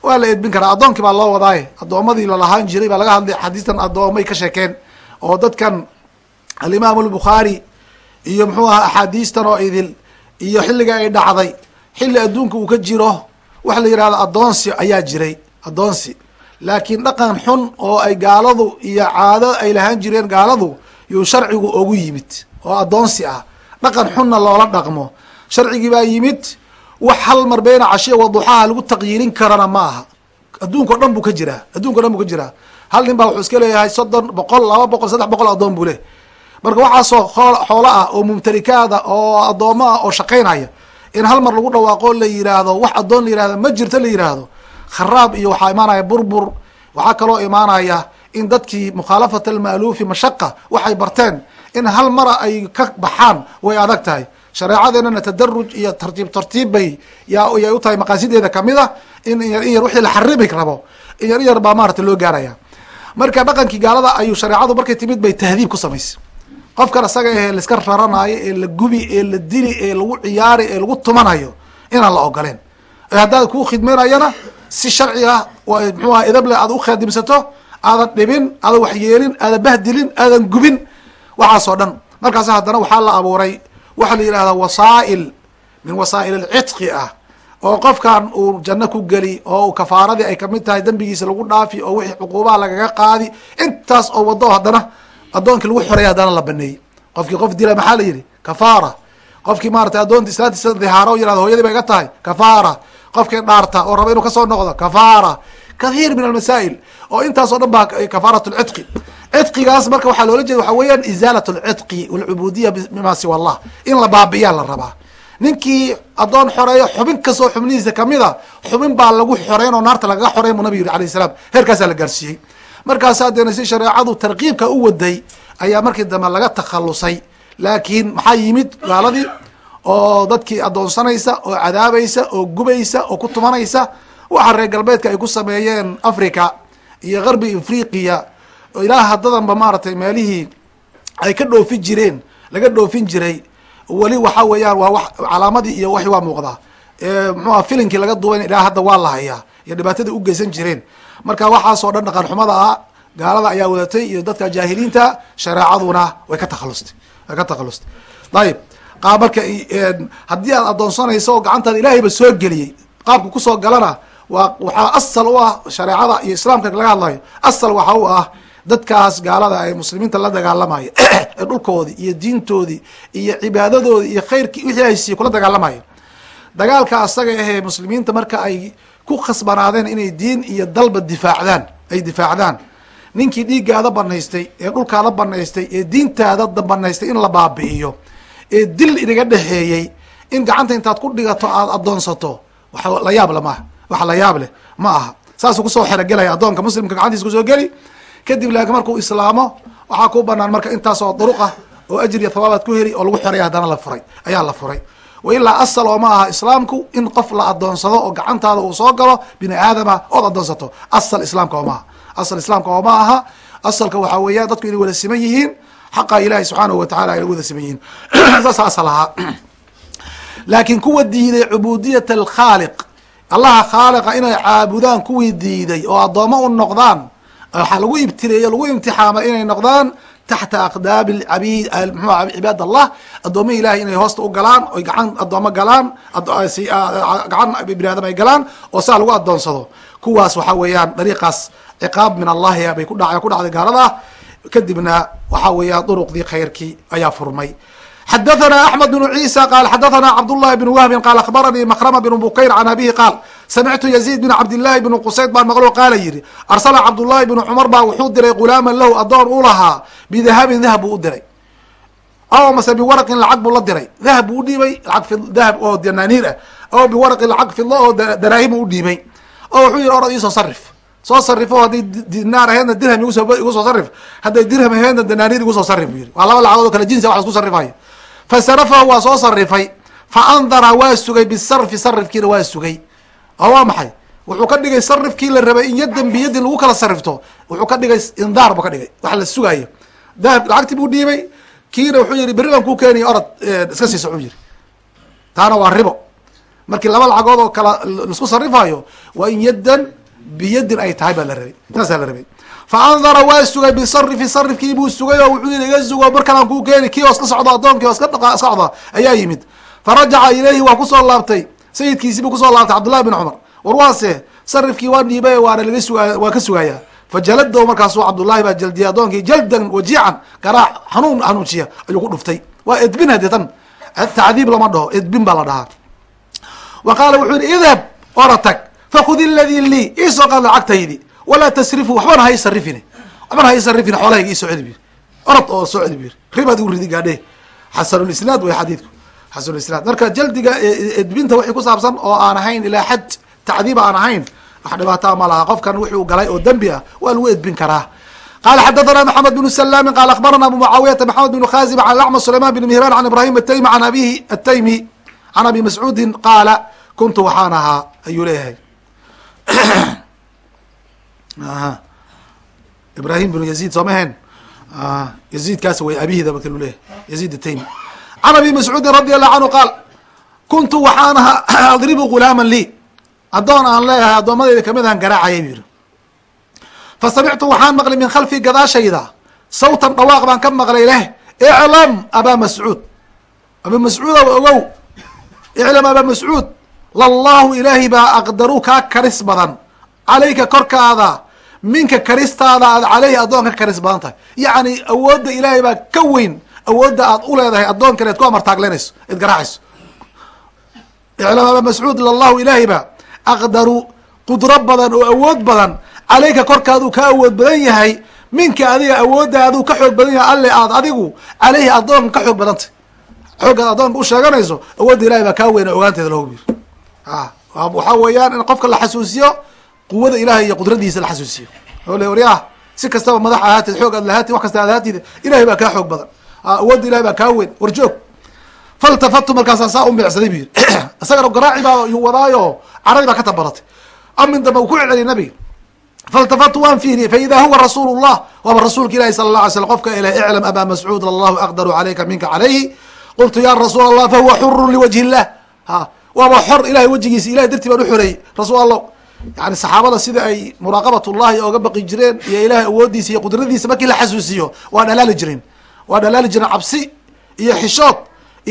waa la edbin karaa. Addoonkii baa loo wadaaye addoomadii lalahaan jiray baa laga hadlay xadiistan addoomay ka sheekeen oo dadkan alimaam albukhaari iyo muxuu ahaa axaadiistan oo idil iyo xilliga ay dhacday xilli adduunka uu ka jiro waxa la yihahdo addoonsi ayaa jiray addoonsi. Laakiin dhaqan xun oo ay gaaladu iyo caado ay lahaan jireen gaaladu yuu sharcigu ogu yimid oo addoonsi ah. Dhaqan xunna loola dhaqmo. Sharcigii baa yimid wax hal mar beyna cashiya waduxaha lagu taqyiirin karana ma aha. Adduunka o dhan buu ka jiraa adduunka o dhan buu ka jiraa. Hal nin baa wuxuu iska leeyahay soddon boqol laba boqol saddex boqol addoon buu leh marka waxaasoo xoolo ah oo mumtalikaada oo addoommo ah oo shaqaynaya in hal mar lagu dhawaaqo la yiraahdo wax addoon la yihahdo ma jirto la yiraahdo. Kharaab iyo waxaa imaanaya burbur waxaa kaloo imaanaya in dadkii mukhaalafat alma'luufi mashaqa waxay barteen in hal mara ay ka baxaan way adag tahay. Shareecadeenana tadaruj iyo tartiib tartiib bay yayay u tahay maqaasideeda ka mid a in in yar in yar wixii la xarimi rabo in yar in yar baa maarata loo gaaraya marka dhaqankii gaalada ayuu shareecadu markay timid bay tahdiib ku samaysay qofkan isaga ahee laiska raranaayo ee la gubi ee la dili ee lagu ciyaari ee lagu tumanayo inaan la ogoleen. Haddaad ku khidmeynayana si sharci ah mxuu aha idable aad ukhadimsato aadan dhibin aadan waxyeelin aadan bahdilin aadan gubin waxaasoo dhan. Markaas haddana waxaa la abuuray waxaa la yidhahdaa wasaa'il min wasaa'il alcitqi ah oo qofkan uu janno ku geli oo kafaaradii ay ka mid tahay dembigiisa lagu dhaafi oo wixii cuquubaha lagaga qaadi intaas oo wado haddana addoonkii lagu xoreeyay haddana la baneeyey. Qofkii qof dila maxaa la yidhi? Kafaara. Qofkii maratay addoonta islaantiisa dihaaro yiraahdo hooyadii bay ga tahay. Kafaara. Qofkii dhaarta oo raba inuu ka soo noqdo kafaara. Kathiir min almasaa'il. Oo intaas o dhan baa kafaarat lcitqi cidqigaas marka waxaa loola jeeda waxa weeyaan izaalat lcidqi walcubuudiya bima siwa allah. In la baabi'iyaa la rabaa. Ninkii addoon xoreeyo xubin kastoo xubnihiisa kamida xubin baa lagu xoreyn oo naarta lagaga xoreyn buu nabig yiri alayh salaam. Heerkaasaa la gaarsiiyey markaasaa deena si shareecadu tarkiibka u waday ayaa markii dambe laga takhalusay laakiin maxaa yimid gaaladii? Oo dadkii addoonsanaysa oo cadaabaysa oo gubaysa oo ku tumanaysa waxa reer galbeedka ay ku sameeyeen africa iyo garbi afriqiya. Ilaa haddadanba maaragtay meelihii ay ka dhoofin jireen laga dhoofin jiray. Weli waxa weeyaan waa wax calaamadii iyo waxi waa muuqdaa mxuuha filinkii laga duuban ilaa hadda waa la hayaa iyo dhibaatadii u geysan jireen marka waxaasoo dhan dhaqan xumada ah gaalada ayaa wadatay iyo dadka jaahiliinta shareecaduna way ka takhalustay way ka takhalustay ayib qaab marka haddii aad addoonsanayso oo gacantaada ilaahayba soo geliyey qaabka ku soo galana waa waxaa asal u ah shareecada iyo islaamka laga hadlayo. Asal waxa u ah dadkaas gaalada ay muslimiinta la dagaalamayo ee dhulkoodii iyo diintoodii iyo cibaadadoodii iyo khayrkii wixii haysiiye kula dagaalamayo dagaalka asaga ahee muslimiinta marka ay ku khasbanaadeen inay diin iyo dalba difaacdaan ay difaacdaan. Ninkii dhiiggaada banaystay ee dhulkaada banaystay ee diintaada banaystay in la baabi'iyo ee dil inaga dhexeeyey in gacanta intaad ku dhigato aada addoonsato wax la yaab le maaha wax la yaab leh ma aha. Saasuu ku soo xerogelaya addoonka muslimka gacantiisa ku soo geli. Kadib laakiin markuu islaamo waxaa ku banaan marka intaasoo duruqa oo ajir iyo thawaabaad ku heli oo lagu xoreeya haddana la furay ayaa la furay wa ilaa asal oo ma aha islaamku in qof la adoonsado oo gacantaada uu soo galo bini aadama ood adoonsato. Asal islaamka oo maaha asal islaamka oo ma aha asalka waxaa weeyaan dadku inay wada siman yihiin xaqa ilaahi subxaanahu watacala inay wada siman yihiin. Saasa asal ahaa. Laakiin kuwa diiday cubuudiyat alkhaaliq. Allaha khaaliqa inay caabudaan kuwii diiday oo addoommo u noqdaan waxaa lagu ibtileeyo lagu imtixaamay inay noqdaan taxta aqdaami abid mxua cibaad allah addoomahi ilahay inay hoosta u galaan oy gacan addoomo galaan gacan bini aadam ay galaan oo saa lagu addoonsado kuwaas waxaa weeyaan dariiqaas ciqaab min allahi bay ku dhacday gaalada kadibna waxaa weeyaan duruqdii khayrkii ayaa furmay xadathana axmed bn ciisa qaal xadathana cabdullahi bn wahbin qaal akhbaranii makrama bn bukayr can abihi qaal samictu yaziid bin cabdillahi bn qusayd baan maqlo qaala yidhi arsala cabdullahi bn cumar baa wuxuu diray gulaaman lahu addoon u lahaa bidahabin dahab buu u diray aw mase biwaraqin lacag buu la diray dahab buu udhiibay lacag dahab oo danaaniir ah aw biwaraqin lacag fidlo oo daraahim u dhiibay oo wuxuu yihi orad iisoo sarif soo sarifo hadday dinaar aheedna dirham igu soo sarif hadday dirham aheedna danaaniir igu soo sarif buu yihi waa laba lacagood oo kale jinsi wax isku sarrifayo fasarafahu waa soo sarifay fa andara waa sugay bisarfi sarifkiina waa sugay oo waa maxay wuxuu ka dhigay sarifkii la rabay in yadan biyadin lagu kala sarifto wuxuu ka dhigay indaar buu ka dhigay wax la sugaayo dahab lacagtii buu dhiibay kiina wuxuu yihi berri baan kuu keenaya orod iska siiso u yihi taana waa ribo markii laba lacagood oo kala la isku sarifayo waa in yadan biyadin ay tahay baa la rabay saasaa la rabay fa andara waa sugay bisarifi sarifkii buu sugay oo wuxuu yihi iga sugo mar kalaan kuu keeni kii oo iska socdo addoonkii oo iska dha iska socda ayaa yimid farajaca ilayhi waa ku soo laabtay sayidkiisi buu ku soo laabtay cabdullahi bin cumar war waase sarifkii waa dhiibay waana laga suga waa ka sugayaa fajalado markaasu cabdullahi baa jaldiyay addoonkii jaldan wajiican garaac hanuun hanuujiya ayuu ku dhuftay waa edbin hade tan tacdiib lama dhaho edbin baa la dhahaa wa qaala wuxuu yihi idhab ora tag fakhudi ladii lii iisoo qaad lacagtaydi walaa tasrifu waxbana ha isarifine waxbana ha isarifine xoolahayga iisoo celi orod oo soo celi bu yiri ribaad igu ridi gaadhe xasanulisnaad way xadiidku. Xasanulisnaad marka jaldiga edbinta wixii ku saabsan oo aan ahayn ilaa xad tacdiib aan ahayn wax dhibaataa ma laha. Qofkan wuxuu galay oo dembi ah waa lagu edbin karaa. Qala xadathana maxamed bnu salami qala akhbarana abu mucaawiyata maxamed bn khazim an acma sulayman bn mihran an ibrahim ataymi an abihi ataymi can abi mascuudin qaala kuntu waxaan ahaa ayuu leeyahay ibrahim bnu yazid soo mahen yazidkaas way abihida marka lu leeyahy yazid ataymi can abi mascuudin radi allahu canhu qaal kuntu waxaan ahaa adribu gulaama lii. Addoon aan leeyahay addoommadayda ka mid ahan garaacaya bu yiri fa samictu waxaan maqlay min khalfii gadaashayda. Sawtan dhawaaq baan ka maqlay leh. Iclam abaa mascuud. Abaa mascuud ow ogow iclam abaa mascuud. Lallahu ilaahay baa aqdaru kaa karis badan calayka korkaada minka karistaada aad caleyhi addoon ka karis badan tahay. Yacni awoodda ilaahay baa ka weyn awoodda aad u leedahay addoon kale ad ku amartaaglenayso id garaacayso. Iclam abaa mascuud lallahu ilaahay baa aqdaru qudro badan oo awood badan caleyka korkaaduu ka awood badan yahay minka adiga awooddaaduu ka xoog badan yahay alle aad adigu caleyhi addoonka ka xoog badantay xooggaad addoonka u sheeganayso awoodda ilahay baa kaa weyna ogaanteeda lagu bir a waxaa weeyaan in qofka la xasuusiyo quwada ilahay iyo qudradiisa la xasuusiyo. O le waryaah si kastaba madax ahaatid xoog aad lahaatid wax kasta aad lahaatid ilahay baa kaa xoog badan. Awoodda ilahay baa kaa weyn. Warjoog faltafatu markaasaa saa u bu yiri isagana garaaci baa yu wadaayo caradi baa ka tabaratay. Amin dambe uu ku celceliyay nabiga faltafatu waan fiiriyey faida huwa rasuul llah waaba rasuulka ilahi sala la alay slam qofka ilah iclam abaa mascuud allahu aqdaru calayka minka calayhi. Qultu ya rasuul allah fahuwa xurun liwajhi illah. Ha waaba xor ilahay wejigiisa ilahay dartii baan uxoreeyey rasuul allah yani saxaabada sida ay muraaqabat llahi oga baqi jireen iyo ilahay awoodiisa iyo qudradiisa markii la xasuusiyo waa dhalaali jireen waa dhalaali jireen cabsi iyo xishood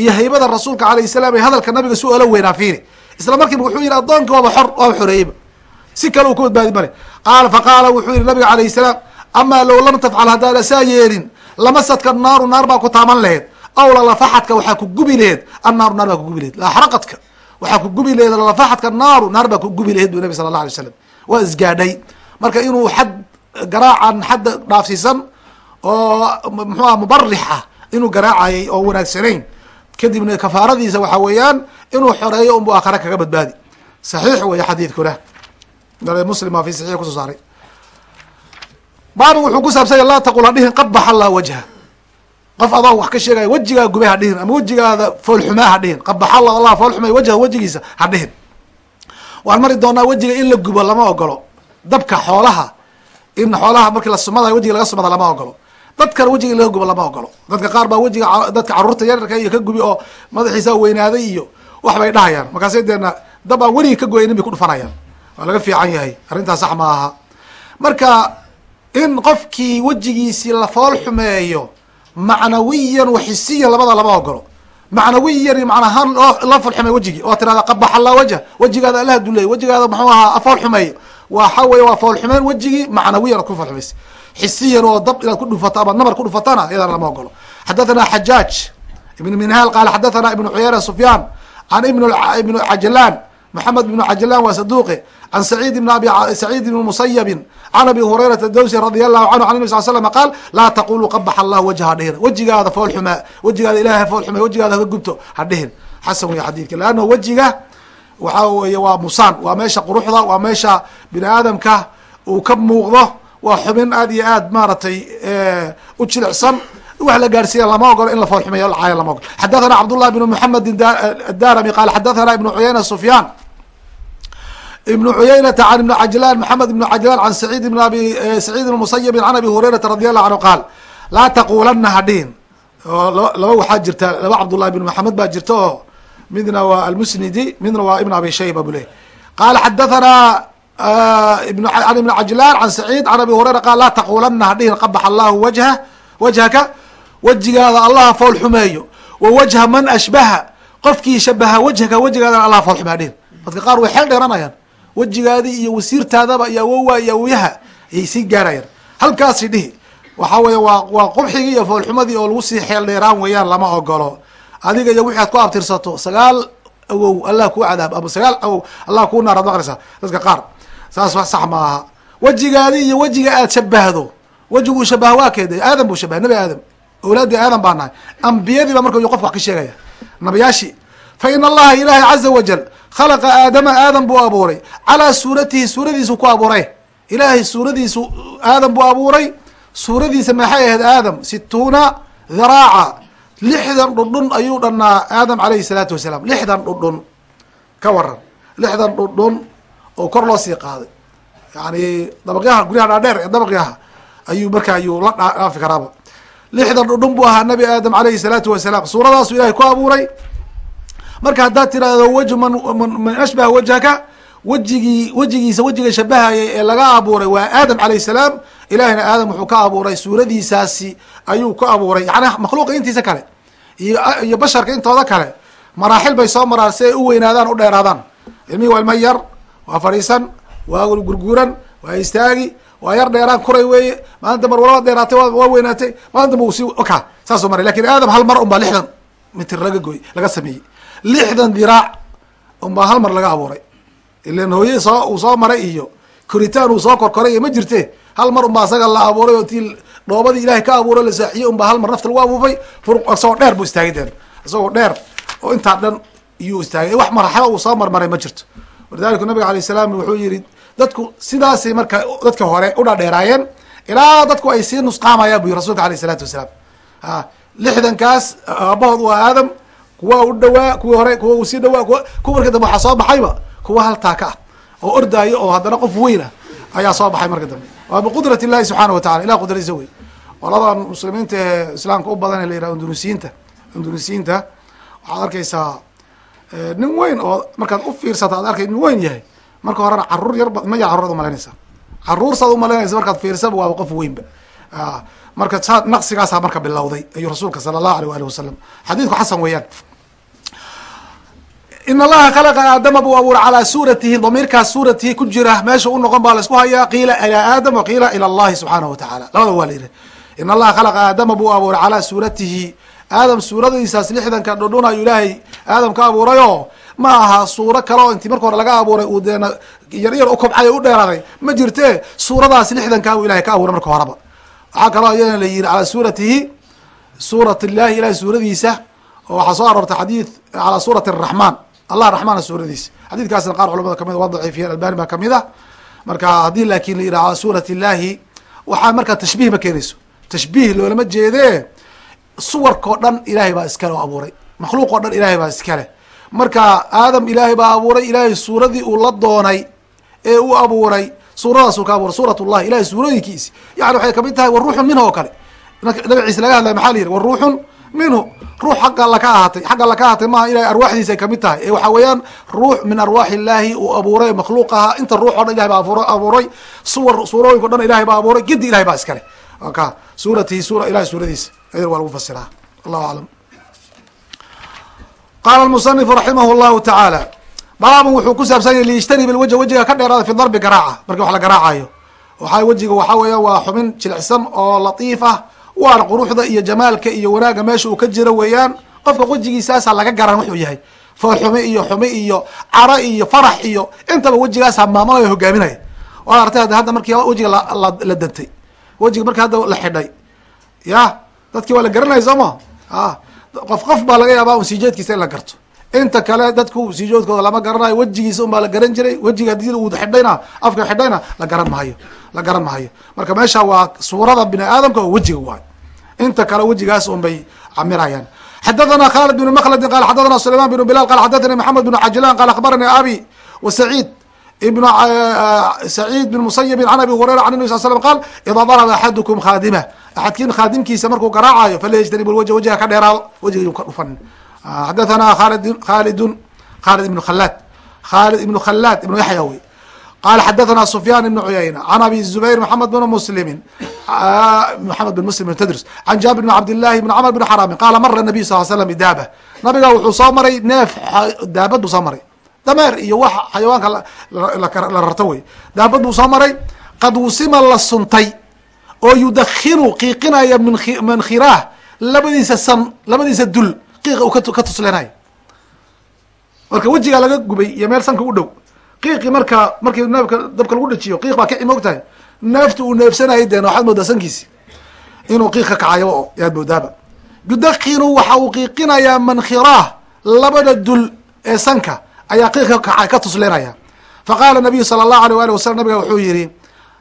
iyo haybada rasuulka alayh salam ee hadalka nabiga si ola weynaa fiiri. Isla markiiba wuxuu yihi addoonka waaba xor waaba xoreeyeyba si kale uu ka badbaadi male qaala faqaala wuxuu yihi nabiga alayh salaam amaa low lam tafcal haddaada saa yeelin lamasadka naaru naar baa ku taaman laheed. Aw lalafaxadka waxaa ku gubi laheed annaaru naar baa ku gubi laheed. Laxraqadka waxaa ku gubi laheed lalafaxadka naaru naar baa ku gubi laheed bu nabi sala allah alay slam waa isgaadhay. Marka inuu xad garaacan xadda dhaafsiisan oo muxuuha mubarix ah inuu garaacayay oo wanaagsanayn. Kadibna kafaaradiisa waxaa weeyaan inuu xoreeyo unbu aakhare kaga badbaadi. Saxiix weeye xadiidkuna. Muslim waa fi saxiix ku soo saaray. Baabi wuxuu ku saabsanya laa taqul ha dhihin qabax allah wajha qof adoo wax ka sheegaya wejigaa gubay ha dhihin ama wejigaada foolxumaa ha dhihin. Qabax allah foolxumay wajha wejigiisa ha dhihin. Waan mari doonaa wejiga in la gubo lama ogolo dabka xoolaha in xoolaha markii la sumadayo wejiga laga sumada lama ogolo dadkana wejiga in laga gubo lama ogolo dadka qaar baa wejiga dadka carruurta yararka iyo ka gubi oo madaxiisa weynaaday iyo wax bay dhahayaan. Markaasay deena dab aan weligii ka goynin bay ku dhufanayaan. Waa laga fiican yahay. Arrintaas sax ma aha. Marka in qofkii wejigiisii la fool xumeeyo macnawiyan wa xisiyan labada lama ogolo macnawiyan loo la fool xumeeyo wejigii oo tirahda qabax allah wajha. Wejigaada allaha duleey wejigaada muxuu ahaa fool xumeeyo waxa weeye waa fool xumeen wejigii macnawiyan ad ku fool xumaysa xisiyan oo dab inaad ku dhufato ama nabar ku dhufatana iyadana lama ogolo xadathana xajaaj ibn minhaal qaala xadathana ibnu cuyayna sufyaan can ibn ibnu cajalaan mحamed بn cajlan waa saduqe an saciid saciid bn musayabi can abi hurayrata dawsi radia allahu canhu an nabi sal slam qaal laa taqulu qabax allah wajha dhihin wejigaada foolxumaa wejigaada ilahay foolxuma wejigaada haka gubto ha dhihin xasan wey xadiidka leanna wejiga waxaa weeye waa musaan waa meesha quruxda waa meesha bini aadamka uu ka muuqdo waa xubin aad iyo aad maaragtay u jilicsan wax la gaarsiiya lama ogolo in la foolxumeeyo lacaaya lama ogolo xadathana cabdullahi bn muxamedi darami qaal xadathana ibnu cuyayna sufyaan ibn cuyaynata eh, an ibn cajlan maxamed ibn cajlaan an saciid ibn abi saciid ibn musayibin can abi hurayrata radi allahu canhu qaal laa taquulanna hadhiin. Laba waxaa jirta laba cabdullahi bn maxamed baa jirta oo midna waa almusnidi midna waa ibn abi shayba bule qaala xadathana eh, an ibn cajlaan can saciid can abi hurayra qaal laa taquulanna hadhihin qabax allahu wajha wajhaka wejigaada allaha fool xumeeyo wa wajha man ashbaha qofkii shabaha wajhaka wejigaadan allah fool xumeadhihin dadka qaar way xeel dheeranayaan wejigaadii iyo wasiirtaadaba iyo awowa iyo awoyaha ayay sii gaarayaan. Halkaasi dhihi waxa weeye waa waa qubxigii iyo foolxumadii oo lagu sii xeel dheeraan weeyaan lama ogolo adiga iyo wixi aad ku abtirsato sagaal awow allah kuu cadaab ama sagaal awow allah kuu naar ad maqraysaa dadka qaar. Saas wax sax ma aha. Wejigaadii iyo wejiga aad shabahdo wejiguu shabaha waa keeda aadam buu shabahay nabi aadam. Awlaadii aadam baa nahay. Ambiyadii baa marka qofka wax ka sheegaya. Nabiyaashii fa in allaha ilaahay caza wajal khalaqa aadama aadam buu abuuray calaa suuratihi suuradiisu ku abuuray ilaahay suuradiisu aadam buu abuuray suuradiisa maxay ahayd aadam situuna dharaaca lixdan dhudhun ayuu dhanaa aadam alayhi salaatu wasalaam lixdan dhudhun ka waran lixdan dhudhun oo kor loo sii qaaday yani dabaqyaha guryaha dhaadheer ee dabaqyaha ayuu marka ayuu la dhaafi karaaba lixdan dhudhun buu ahaa nabi aadam alayhi salaatu wasalaam suuradaasu ilahay ku abuuray marka haddaad tiraahdo wejhu man man ashbaha wajhaka wejigii wejigiisa wejiga shabahayay ee laga abuuray waa aadam alayh salaam. Ilahina aadam wuxuu ka abuuray suuradiisaasi ayuu ku abuuray. Yani makhluuqa intiisa kale iyo basharka intooda kale. Maraaxil bay soo maraan si ay u weynaadaan u dheeraadaan. Ilmihii waa ilma yar waa fadhiisan waa gurguuran waa istaagi waa yar dheeraan kuray weeye. Maalinta mar walaba dheeraatay waa weynaatay. Maalinta ma si ka saasoo maray. Lakin aadam hal mar unbaa lixdan mitir laga goy laga sameeyey lixdan diraac unbaa hal mar laga abuuray. Ilan hooye soo uu soo maray iyo koritaan uu soo korkoray ma jirte? Hal mar unbaa asaga la abuuray oo tii dhoobadii ilahay ka abuuray la saaxiyey unbaa hal mar nafta lagu abuufay? Isagoo dheer buu istaagay deen. Isagoo dheer oo intaa dhan iyuu istaagay. Wax marxalo uu soo marmaray ma jirto. Walidalika nabiga alayh salaam wuxuu yihi dadku sidaasay marka dadka hore udhadheeraayeen ilaa dadku ay sii nusqaamayaan bu yiri rasulka alayh isalaatu wasalaam. A lixdankaas aabahood waa aadam kuwa u dhawaa kuwi hore kuwa uu sii dhawaa kuwa kuwa marka dambe waxaa soo baxayba kuwa hal taaka ah oo ordaayo oo haddana qof weyn ah ayaa soo baxay marka dambe. Waa biqudrat illahi subxaana watacala ilah qudradiisa wey qoladan muslimiinta ee islaamka u badan ee la yiraha indonesiyiinta indonesiyiinta waxaad arkaysaa nin weyn oo markaad u fiirsato ad arkay nin weyn yahay marka horena carruur yar ma ya carruuraad umalaynaysaa carruur saad umalaynaysa markaad fiirsaba waaba qof weynba marka saa naqsigaasaa marka bilowday ayuu rasuulka sala allahu alيh wali wasalam xadiidku xasan weeyaan. In allaha khalaqa aadama buu abuuray calaa suuratihi damiirkaas suuratihi ku jira. Meesha u noqon baa la isku hayaa qiila ilaa aadam wa qiila ila allahi subxaanahu wa tacala labada waa la yihi in allaha khalaqa aadama buu abuuray calaa suuratihi. Aadam suuradiisaas lixdanka dhudhun ayuu ilaahay aadam ka abuurayoo? Ma aha suuro kale oo intii marka hore laga abuuray uu deena yar yar u kobcay u dheeraaday ma jirte suuradaas lixdankaa buu ilahay ka abuuray marka horeba waxaa kaloo ayana la yihi calaa suuratihi suurat illahi ilahay suuradiisa oo waxaa soo aroortay xadiid calaa suurati araxmaan allah raxmaana suuradiisa. Xadiidkaasna qaar culamada ka mid waa daciifiyan albani baa ka mid ah. Marka haddii laakin la yidhaha calaa suurat illahi waxaa markaa tashbiih ma keenayso. Tashbiih loolama jeedee suwarkao dhan ilaahay baa iskale oo abuuray. Makhluuq oo dhan ilaahay baa iskale. Marka aadam ilaahay baa abuuray ilaahay suuradii uu la doonay ee u abuuray suuradaasuu ka abuuray suurat llahi ilahay suurooyinkiisi. Yani waxay ka mid tahay wa ruuxun minhu oo kale. Nabi ciise laga hadlay maxaa la yihi wa ruuxun minhu. Ruux xagga alla ka ahaatay xagga alla ka ahaatay maaha ilahay arwaaxdiisa ay ka mid tahay. Ee waxaa weeyaan ruux min arwaaxi illaahi uu abuuray makhluuq ahaa inta ruux o dhan ilahay baa abuuray suwar suurooyinka o dhan ilahay baa abuuray gedi ilahay baa iskale ka suuratihi sura ilahay suuradiisa. Ayar waa lagu fasiraa allahu aclam. Qaala musanifu raximah llahu tacaala baabun wuxuu ku saabsan yahy liyjtanib ilwajha wejiga ka dheeraada fi darbi garaaca. Marki wax la garaacayo waxaa wejiga waxaa weeya waa xubin jilicsan oo latiif ah waana quruxda iyo jamaalka iyo wanaagga meesha uu ka jiro weeyaan. Qofka wejigiisaasaa laga garan wuxuu yahay. Foolxumi iyo xumi iyo caro iyo farax iyo intaba wejigaasaa maamulaya hogaaminaya waad artay ad hadda markii wejiga la dantay. Wejiga marki hadda la xidhay. Ya dadkii waa la garanaya soo ma? A qof qof baa laga yaabaa un siijeedkiisa in la garto inta kale dadku siijoodkooda lama garanayo wejigiisa un baa la garan jiray wejiga haddii uu xidhayna afka xidhayna la garan mahayo la garan mahayo marka meesha waa suurada bini aadamka oo wejiga waay inta kale wejigaas un bay camirayaan. Xadathana khalid bn mkldin qala xadathana sulayman bn bilal qala xadathani maxamed bn cajlan qala akhbarani abi wa sacid ibn sacid bn musayibin can abi hurayra an nabi sal slam qaal idaa daraba axadukum khaadima. Axadkiin khaadimkiisa markuu garaacayo falyajtanib lwajha wajha ka dheeraado wejiga yu ka dhufan xadathana khalid khalidun khalid ibn khalad khalid ibn khalad ibnu yaxya wey qala xadathana sufyan ibn cuyayna can abi zubayr maxamed bn muslimin maxamed bin muslim bn tadrus can jaabir bn cabdillahi bn camr bn xaramin qaala mara nabiy sal slam bidaaba nabiga wuxuu soo maray neef daabad buu soo maray dameer iyo wax xayawaanka la rarto wey daabad buu soo maray qad wusima la suntay oo yudakinu qiiqinaya min khiraah labadiisa san labadiisa dul qiiqa uu ka tusleenayo marka wejigaa laga gubay iyo meel sanka u dhow qiiqi marka markii neefka dabka lagu dhajiyo qiiq baa kici moogtahay neefta uu neefsanayay deen waxaad moodaa sankiisi inuu qiiq ka kacayo oo yaad moodaaba. Yudakinu waxa uu qiiqinayaa mankhiraah labada dul ee sanka ayaa qiiq ka ka tuslinaya faqala nabiyu sala allahu alيh wali wasalam nabiga wuxuu yihi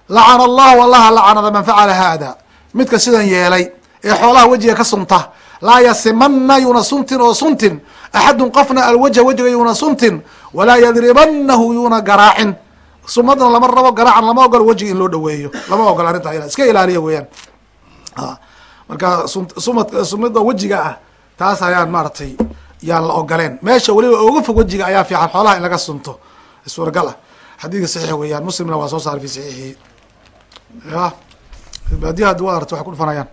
lacana allahu allaha lacanada man facala hada midka sidan yeelay ee xoolaha wejiga ka sunta laa yasimana yuuna suntin oo suntin axadun qofna alwajha wejiga yuuna suntin walaa yadribanahu yuuna garaacin. Sumadna lama rabo garaacan lama ogolo wejiga in loo dhaweeyo lama ogolo arrinta iska ilaaliya weeyaan. Marka sumad sumada wejiga ah. Taas ayaan maaratay yaan la ogoleen. Meesha weliba oga fog wejiga ayaa fiican xoolaha in laga sunto. Suuragal ah. Xadiidka saxiix weeyaan muslimna waa soo saaray fi saxiixihi. Ya. Baadiyaha haddi wa arta ku dhufanayaan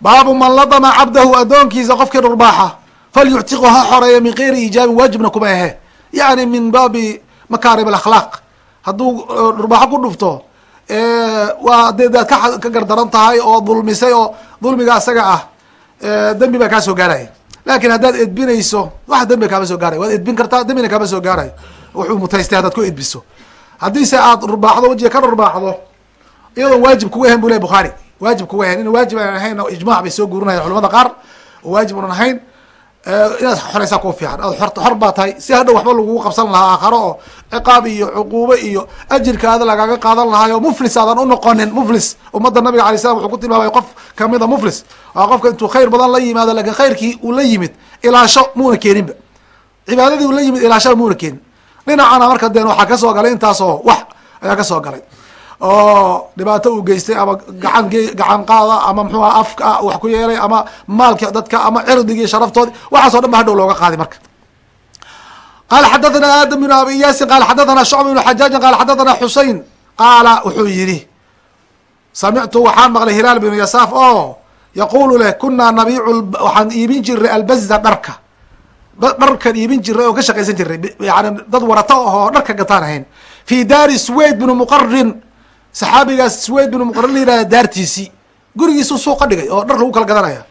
baabu man ladama cabdahu addoonkiisa qofkii dhurbaaxa falyuctiqu ha xoreeya min geyri iijaabin waajibna kuma ahe. Yani min baabi makarim alakhlaaq. Hadduu dhurbaaxo ku dhufto waa dee ka ka gardaran tahay oo dulmisay oo dulmiga asaga ah dembi baa kaa soo gaaraya. Lakin haddaad edbinayso wax dembi kaama soo gaaray waad edbin kartaa dembina kaama soo gaarayo wuxuu mutaystay haddaad ku edbiso. Haddiise aad dhurbaaxdo wejiga ka dhurbaaxdo iyadoon waajib kuga ahayn bu ley bukhaari waajib kuga ahayn in waajib aan ahayn ijmac bay soo guurinaya culamada qaar oo waajib unan ahayn inaad xoreysaa ku fiican. Aad or xor baa tahay. Si hadhow waxba lagugu qabsan lahaa aakharo oo ciqaab iyo cuquube iyo ajirkaada lagaaga qaadan lahaay oo muflis aadan unoqonin muflis. Ummadda nabiga alay slam wuxuu ku tilmaamay qof kamida muflis. Waa qofka intuu khayr badan la yimaado laakiin khayrkii uu la yimid ilaasho muuna keeninba. Cibaadadii uu la yimid ilaashada muuna keenin. Dhinacana marka deen waxaa ka soo galay intaasoo wax ayaa ka soo galay oo dhibaato uu geystay ama gacan gacan qaada ama mxuu aha afka wax ku yeelay ama maalki dadka ama cirdigii sharaftoodi waxaaso dhan ba hadhow looga qaaday marka. Qala xadathana aadam bn abi iyaasin qala xadathana shucb bn xajaajin qala xadathana xusein qaala wuxuu yihi samictu waxaan maqlay hilaal bnu yasaaf oo yaqulu leh kunaa nabiicu waxaan iibin jiray albaza dharka. Dharkan iibin jiray oo ka shaqaysan jiray yani dad warato ahoo dharka gataan ahayn. Fi daari sweyd bnu muqarin saxaabigaas sweyd bnu muqarin la yihahda daartiisii. Gurigiisu suuqa dhigay oo dhar lagu kala gadanaya.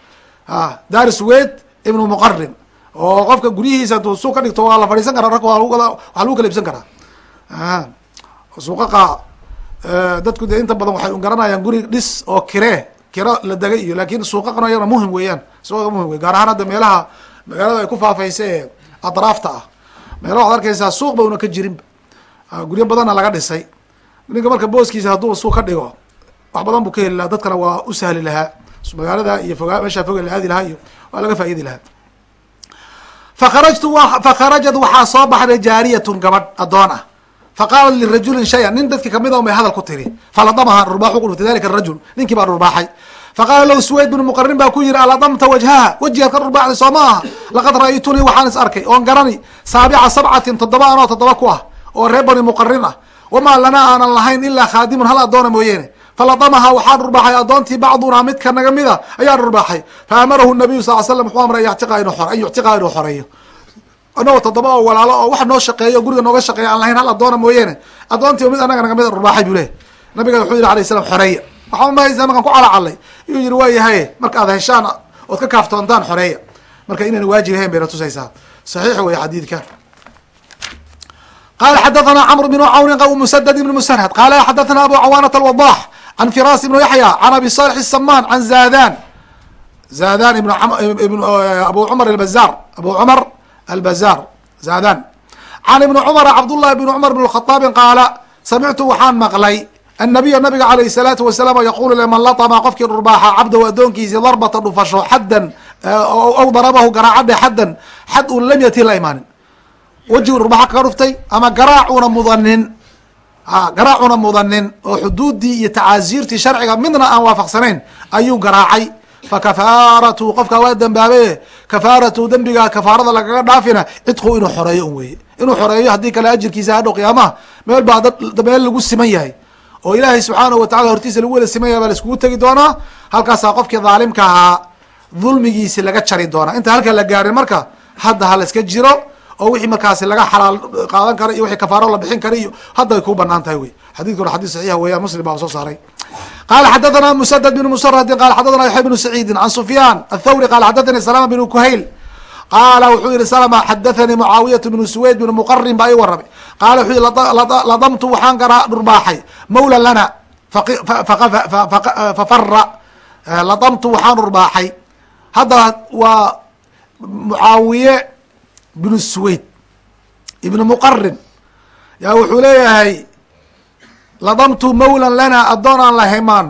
A daari sweyd ibnu muqarin oo qofka guryihiisa hadduu suuq ka dhigto waa la fadhiisan karaa rarka waa lagu kala ibsan karaa. Suuqaqa dadku dee inta badan waxay un garanayaan guri dhis oo kiree kiro la degay iyo laakiin suuqaqan ayagana muhiim weeyaan. Suuqa muhiim wey gaar ahaan hadda meelaha magaalada ay ku faafaysa ee atraafta ah. Meela waxad arkaysaa suuq ba una ka jirinba guryo badanna laga dhisay ninka marka booskiisa hadduu suuq ka dhigo wax badan buu ka heli lahaa. Dadkana waa u sahli lahaa. Magaalada iyo fogaa meeshaa foga la aadi lahaa iyo waa laga faaidi lahaa. Fakarajtu fakharajad waxaa soo baxday jaariyatun gabadh addoon ah. Faqaalat lirajulin shayan nin dadki ka mid a may hadal ku tiri. Faladamaha dhurbaaxu ku dalika rajul. Ninkii baa dhurbaaxay faqaala lahu suweyd bnu muqarin baa ku yihi aladamta wajhaha? Wejigaad ka dhurbaaxday soo ma aha? Laqad ra'aytunii waxaan is arkay. Oon garani saabica sabcatin toddoba anoo toddoba ku ah oo reer bani muqarin ah wamaa lanaa aanan lahayn ilaa khaadimun hal addoona mooyeene faladamaha waxaa dhurbaaxay addoontii bacdunaa midka naga mida ayaa dhurbaaxay faamarahu nabiyu sal slam wuxuu amray an yuctiqa inuu xoreeyo anagoo toddoba oo walaalo oo wax noo shaqeeyo guriga nooga shaqeeya aan lahayn hal addoona mooyeene addoontii mid anaga naga mida dhurbaaxay buu leh nabiga wuxuu yihi alayh salam xoreeya waxba mahaysa markaan ku calacalay iyuu yihi waa yahay marka aad heshaan ood ka kaaftoontaan xoreeya marka inayna waajib ahayn bayna tusaysaa saxiix wey xadiidka qala xadathana cmr bn cawni msdd bn msnhd qala xadathana abu cawaanة الوضاح عن firas بن yaحyى عن abi صالح السمان عن zadan zadan abu cmr الbزar abu cmr الbزar zadan عن iبn cmr cabdاللahi بن cmr بن الخطاabi qaala samictu waxaan maqlay النabiya nabiga عalيه الصلاaةu وaسلام yaqul man laطma qofkii dhurbaaxa cabdahu adoonkiisi darbata dhufasho xadan aw darabahu garaacadhe xadan xad un lam yati la imaanin wejigu dhurbaxa kaga dhuftay ama garaacuna mudanin garaacuna mudanin oo xuduuddii iyo tacaasiirtii sharciga midna aan waafaqsanayn ayuu garaacay. Fakafaaratu qofka waa dembaabe kafaaratu dembiga kafaarada lagaga dhaafina cidqu inuu xoreeyo un weye inuu xoreeyo haddii kale ajirkiisa hadhow qiyaamaha meel baa dad meel lagu siman yahay. Oo ilaahay subxaanahu watacala hortiisa lagu wada siman yahay baa laiskugu tegi doonaa. Halkaasaa qofkii dhaalimka ahaa dulmigiisi laga jari doonaa. Inta halka la gaarin marka hadda ha la iska jiro oo wixii markaasi laga xalaal qaadan kara iyo wixii kafaaro la bixin kara iyo hadda ay ku bannaan tahay wey. Xadidka hore xadis saxiixa weeyaan muslim baa soo saaray. Qala xadathana musadad bn musradin qala xadathana yaxya bnu saciidin can sufyaan athawri qala xadathani salama bnu kuhayl qaala wuxuu yihi slma xadathanii mucaawiyat bnu suweyd bn muqarin baa ii waramay qaala wuxuu yihi ladamtu waxaan garaa dhurbaaxay mawla lana fafara ladamtu waxaan dhurbaaxay hadda waa mucaawiye bnu suweyd ibnu muqarin yaa wuxuu leeyahay ladamtu mawlan lana addoon aan lahimaan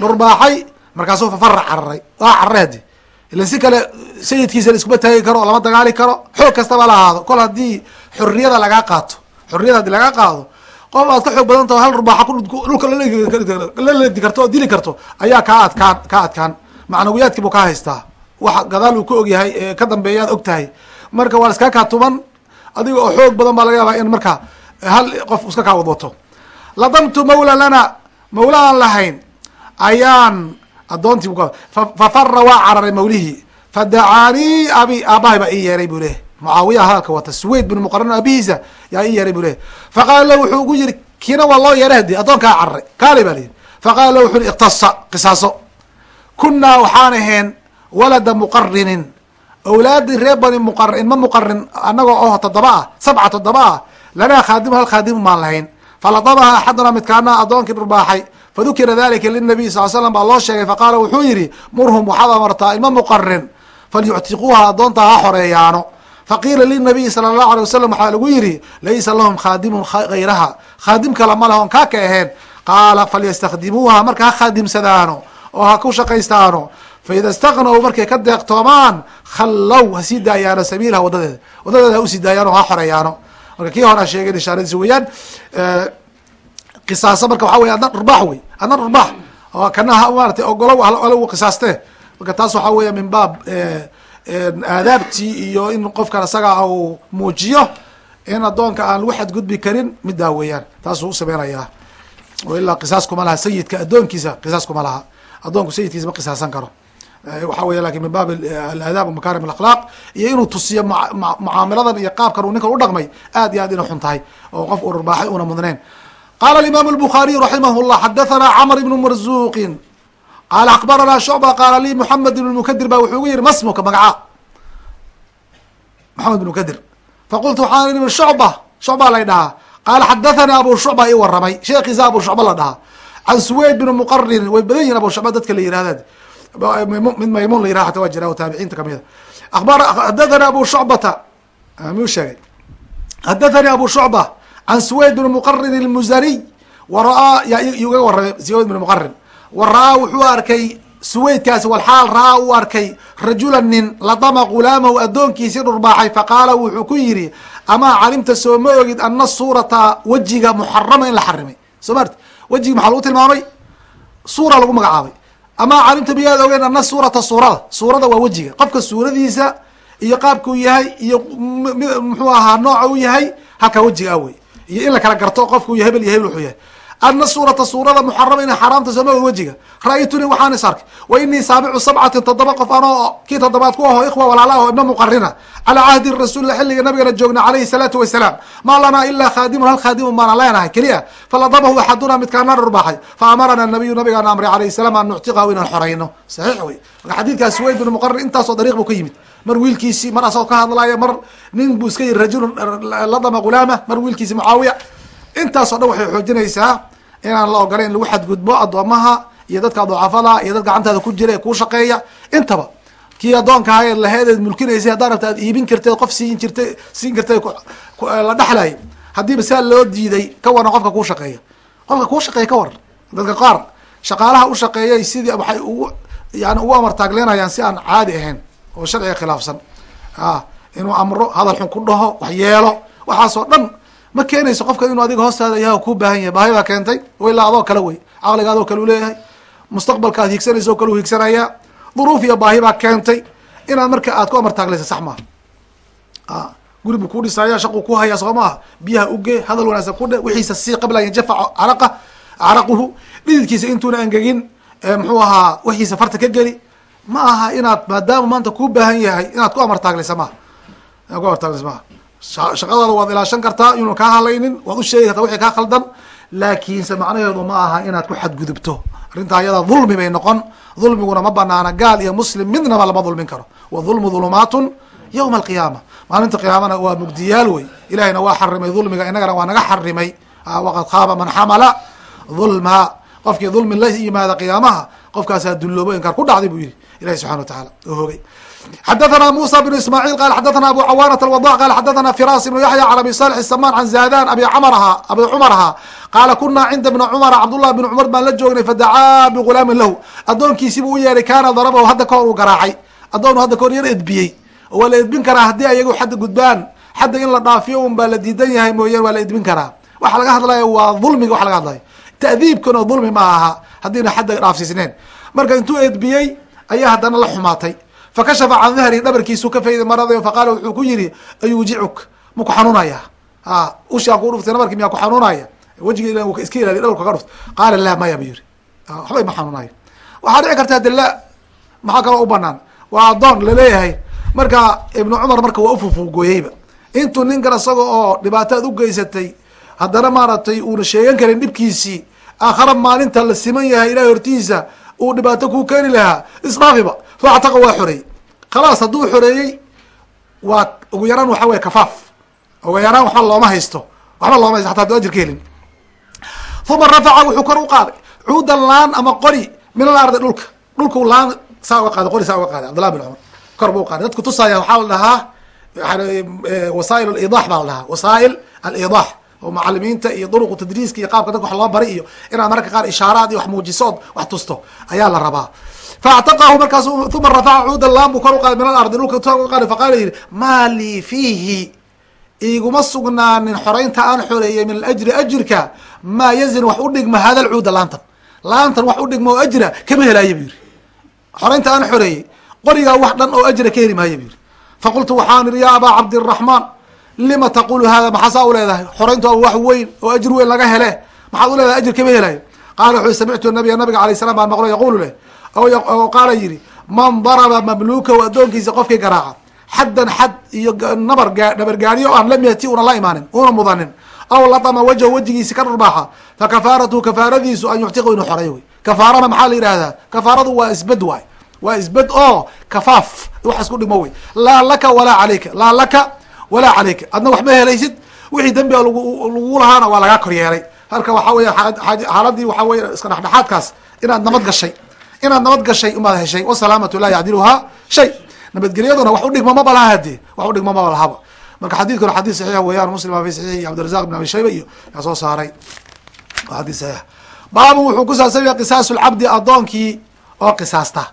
dhurbaaxay markaasuu fafara cararay waa cararay hadi ila si kale sayidkiisa la iskuma taagi karo lama dagaali karo xoog kastaba la ahaado kol haddii xorriyada lagaa qaato xorriyada haddii lagaa qaado qof aad ka xoog badan taho hal dhurbaaxa dhulka laledi karto oo dili karto ayaa kaa adkaan kaa adkaan macnawiyaadkii buu kaa haystaa wax gadaal uu ka ogyahay ee ka dambeeya ad og tahay marka waa iskaa kaa tuman adiga oo xoog badan baa laga yaabaa in marka hal qof iska kaa wadwato. Ladamtu mawla lana mawla aan lahayn ayaan addoontii fafara waa cararay mawlihii fadacaanii abi aabahay baa ii yeeray buu leeyahy mucaawiya hadalka wata suweyd bin muqaran aabihiisa yaa ii yeeray buu leeyahy faqaala wuxuu ugu yiri kiina waa loo yeeray hadi addoonkaa cararay. Kaali baa layidhi faqala lahu wuxu ui iktasa qisaaso. Kunaa waxaan ahayn walada muqarinin awlaadii reer bani muqarin ilma muqarin anagoo oo toddoba ah sabca toddoba ah lanaa khaadimu hal khaadimu maan lahayn. Faladamaha axaduna midkaana addoonkii dhurbaaxay fadukira dalika linabiy sal slam baa loo sheegay faqaala wuxuu yihi murhum waxaad amartaa ilma muqarin falyuctiquuha addoonta ha xoreeyaano. Faqiila linabiyi sala allahu alay wasalam waxaa lagu yihi laysa lahum khaadimun hayraha khaadim kala ma lahon kaa ka aheen qaala falyastakdimuuha marka ha khaadimsadaano oo ha ku shaqaystaano faida istaqnow markay ka deeqtoomaan khallow ha sii daayaano sabiilaha wadadeeda wadadeeda ha u sii daayaan oo ha xoreeyaano. Marka kii hore a sheegeen ishaaradiisa weeyaan qisaasa marka waxa wey adna dhurbaax wey adna dhurbaax oo kana maratay ogolo alagu qisaaste marka taas waxaa weya min baab aadaabtii iyo in qofkan isaga uu muujiyo in addoonka aan lagu xadgudbi karin middaa weeyaan. Taasuu usameynayaa o ilaa qisaas kuma laha sayidka addoonkiisa qisaas kuma laha. Addoonku sayidkiisa ma qisaasan karo waxa weya lakin min baab alaadaab makarim alakhlaaq iyo inuu tusiyo mucaamiladan iyo qaabkan uu ninkan udhaqmay aad iyo aad inay xun tahay oo qof uu dhurbaaxay una mudnayn qala imam الbخariي raximah الlah xadathana cmr ibn marzuqi qala akbarana shucba qaala li mحamed ibn mkadir ba wuxuu gu yihi masmuka magaca maxamed ibn mkadir faqultu waxaan i shucba shucba lay dhahaa qaala xadathani abu shucba i waramay sheekiisa abu shucba la dhahaa can suweyd bin mqarin way badan yihin abu shucba dadka la yihahda mid maymun la yirah ata waa jira taabiciinta kamida abar xadathani abu shucbata miyuu sheegay? Xadathani abu shucba can suweyd bn mqarin اlmuzaniy wara-aa yga waramay suweyd bn mqarin wa wuxuu arkay suweydkaasi walxaal ra'aa uu arkay rajula nin ladama gulaamahu addoonkiisii dhurbaaxay faqaala wuxuu ku yidhi amaa calimta soo ma ogid ana suurata wejiga muxarama in la xarimay soo maarti wejigi maxaa lagu tilmaamay? Suura lagu magacaabay amaa calimta miyaad ogeen ana suurata suurada. Suurada waa wejiga. Qofka suuradiisa iyo qaabkuu yahay iyo muxuu ahaa nooca u yahay halkaa wejiga ah wey iyo in la kala garto qofku hebel iyo hebel wuxuu yahay ana suurata suurada muxarama ina xaraamta sooma og wejiga ra'aytunii waxaan is arkay wa inii saabicu sabcatin toddoba qof anoo kii toddobaad ku aho ikhwa walaala aho ibna muqarina calaa cahdi rasuulila xilliga nabigana joogna calayhi salaatu wasalaam maa lanaa ilaa khaadimun hal khaadimun baana leenahay keliya faladamahu axaduna midkaana dhurbaaxay fa amarana nabiyu nabigaana amray alayhi salaam an nuctiqahu inaan xorayno saxiix wey marka xadiidkaas suweyd bin muqarin intaasoo dariiq buu ka yimid mar wiilkiisi mar asagoo ka hadlaya mar nin buu iska yiri rajulun ladama gulaama mar wiilkiisi mucaawiya intaasoo dhan waxay xoojinaysaa inaan la ogolayn in lagu xadgudbo addoomaha iyo dadka ducafada iyo dad gacantaada ku jira ee kuu shaqeeya. Intaba kii addoonkaha eed laheedeed mulkinaysay haddaa rabta aad iibin karteed qof siin jirtay siin kartay la dhexlay haddiiba saa loo diiday ka waran qofka kuu shaqeeya. Qofka kuu shaqeeya ka waran dadka qaar shaqaalaha u shaqeeyay sidii waxay ugu yani ugu amar taagleenayaan si aan caadi ahayn oo sharciga khilaafsan. A inuu amro hadal xun ku dhaho wax yeelo. Waxaasoo dhan ma keenayso qofka inuu adiga hoostaada yaha kuu baahan yahay? Baahi baa keentay ilaa adoo kale wey. Caqliga adoo kale u leeyahay. Mustaqbalka ad higsanaysa o kale u higsanayaa duruuf iyo baahi baa keentay inaad marka aad ku amar taaglaysa sax maaha. A guri buu ku dhisaya shaquu ku hayaa soo maaha? Biyaha uge hadal wanaagsan ku dhe wixiisa si qabla an yajafaca caraqa caraquhu dhididkiisa intuuna angegin muxuu ahaa wixiisa farta ka geli. Ma aha inaad maadaama maanta kuu baahan yahay inaad ku amar taaglaysa maha inaad ku amar taaglaysa maha shaqadaada waad ilaashan kartaa inuuna kaa halaynin waad u sheegi kartaa wixii kaa khaldan laakiinse macnaheedu ma aha inaad ku xadgudubto. Arrintaa ayada dulmi bay noqon. Dulmiguna ma banaana gaal iyo muslim midnaba lama dulmin karo. Wa dulmu dulumaatun yowma alqiyaama. Maalinta qiyaamana waa mugdiyaal wey. Ilahayna waa xarimay dulmiga inagana waa naga xarimay waqad khaaba man xamala dulma qofkii dulmi la yimaada qiyaamaha qofkaasaa dulloobo inkaar ku dhacday buu yihi ilahi subxana wa tacaala oo hogay xadathana musa bn ismaaciil qala xadathana abu cawaanat alwada qala xadathana firas ibnu yaxya can abi salix samaan can zadan abi camarha abi cumarha qaala kunaa cinda bni cumara cabdullah bn cumar baan la joognay fadacaa bigulaamin lahu addoonkiisi buu u yeehay kaana darabahu hadda kahor uu garaacay addoonu hadda kahor yar edbiyey oo waa la edbin karaa haddii ayagu xadda gudbaan xadda in la dhaafiyo un baa la diidan yahay mooyaan waa la edbin karaa waxa laga hadlaya waa dulmiga wax laga hadlayo ta'diibkuna dulmi ma aha haddiina xadda dhaafsiisneen marka intuu edbiyey ayaa haddana la xumaatay fakashafa can dahri dhabarkiisu ka fayday maradayo faqaala wuxuu ku yihi ayuujicuk ma ku xanuunaya. A ushaa ku dhuftay nabarki miyaa ku xanuunaya? Wejigi iska ilaaliy dhawrka ka dhuft qaala laa maya bu yihi waxbay ma xanuunayo. Waxaa dhici karta de la maxaa kaloo u banaan waa addoon la leeyahay marka ibnu cumar marka waa ufufuugooyeyba intuu ninkan isaga oo dhibaataad u geysatay haddana maaragtay uuna sheegan karin dhibkiisii aakhara maalinta la siman yahay ilahay hortiisa uu dhibaato kuu keeni lahaa. Isdhaafiba factaqa waa xoreeyey khalaas hadduu xoreeyey waa ugu yaraan waxa weye kafaaf. Ugu yaraan waxba looma haysto. Waxba looma haysto xata adu ajir ka helin. Uma rafaca wuxuu kor u qaaday. Cuudan laan ama qori min al ardi dhulka. Dhulku laan saa uga qaaday qori saa uga qaaday. Cabdullah bin cumar. Kor buu qaaday. Dadku tusaaya waxaa la dhahaa wasaa'il alidax baa la dhahaa wasaa'il alidax oo macalimiinta iyo duruqu tadriiska iyo qaabka dadka wax loo baray iyo inaad mararka qaar ishaaraad iyo wax muujisood wax tusto ayaa la rabaa. Faactaqahu markaas uma rafaca cuudan laan buu kor u qaaday min alardi dhulka qaaday faqaala yihi maa fiihi? Iguma sugnaanin xoreynta aan xoreeyey min alajri ajirka maa yazin wax u dhigma hada lcuuda laantan? Laantan wax u dhigma oo ajra kama helaayo? bu yihi xoreynta aan xoreeyey qorigaa wax dhan oo ajra ka heli maayo? bu yihi faqultu waxaan ihi ya abaa cabdiraxmaan lima taqulu hada? Maxaasaa u leedahay? Xoreyntu waa wax weyn oo ajir weyn laga hele maxaad u leedahay ajir kama helaayo qaala wuxuu samictu nabiya nabiga alay salam baan maqlo yaqulu leh oo qaala yihi man daraba mamlukahu addoonkiisa qofkii garaaca xaddan xad iyo nabar nabar gaadiyo aan lam yati una la imaanin una mudanin aw latama wajhu wejigiisi ka dharbaaxa fakafaaratuhu kafaaradiisu an yuctiqu inuu xoreeyo wey. Kafaarana maxaa la yidhahdaa kafaaradu waa isbed waay. Waa isbed oo kafaaf wax isku dhimo wey. Laa laka walaa calayka. Laa laka walaa calayka. Adna waxma helaysid? Wixii dembi lagu lahaana waa lagaa kor yeelay. Halka waxaa weya xaaladii waxaa wey iska dhexdhexaadkaas inaad nabad gashay. Inaad nabad gashay umaad heshay. Wasalaamatu laa yacdiluhaa shay. Nabadgelyaduna wax udhigma maba laha hadee wax udhigma maba lahaba marka xadidkuna xadis saxiix weeyaan muslima fi saxiixi cabdirazaq bin abi shayba iyo yaa soo saaray. Waa xadis saxiix baabun wuxuu ku saabsan yahay qisaasu lcabdi addoonkii oo qisaasta.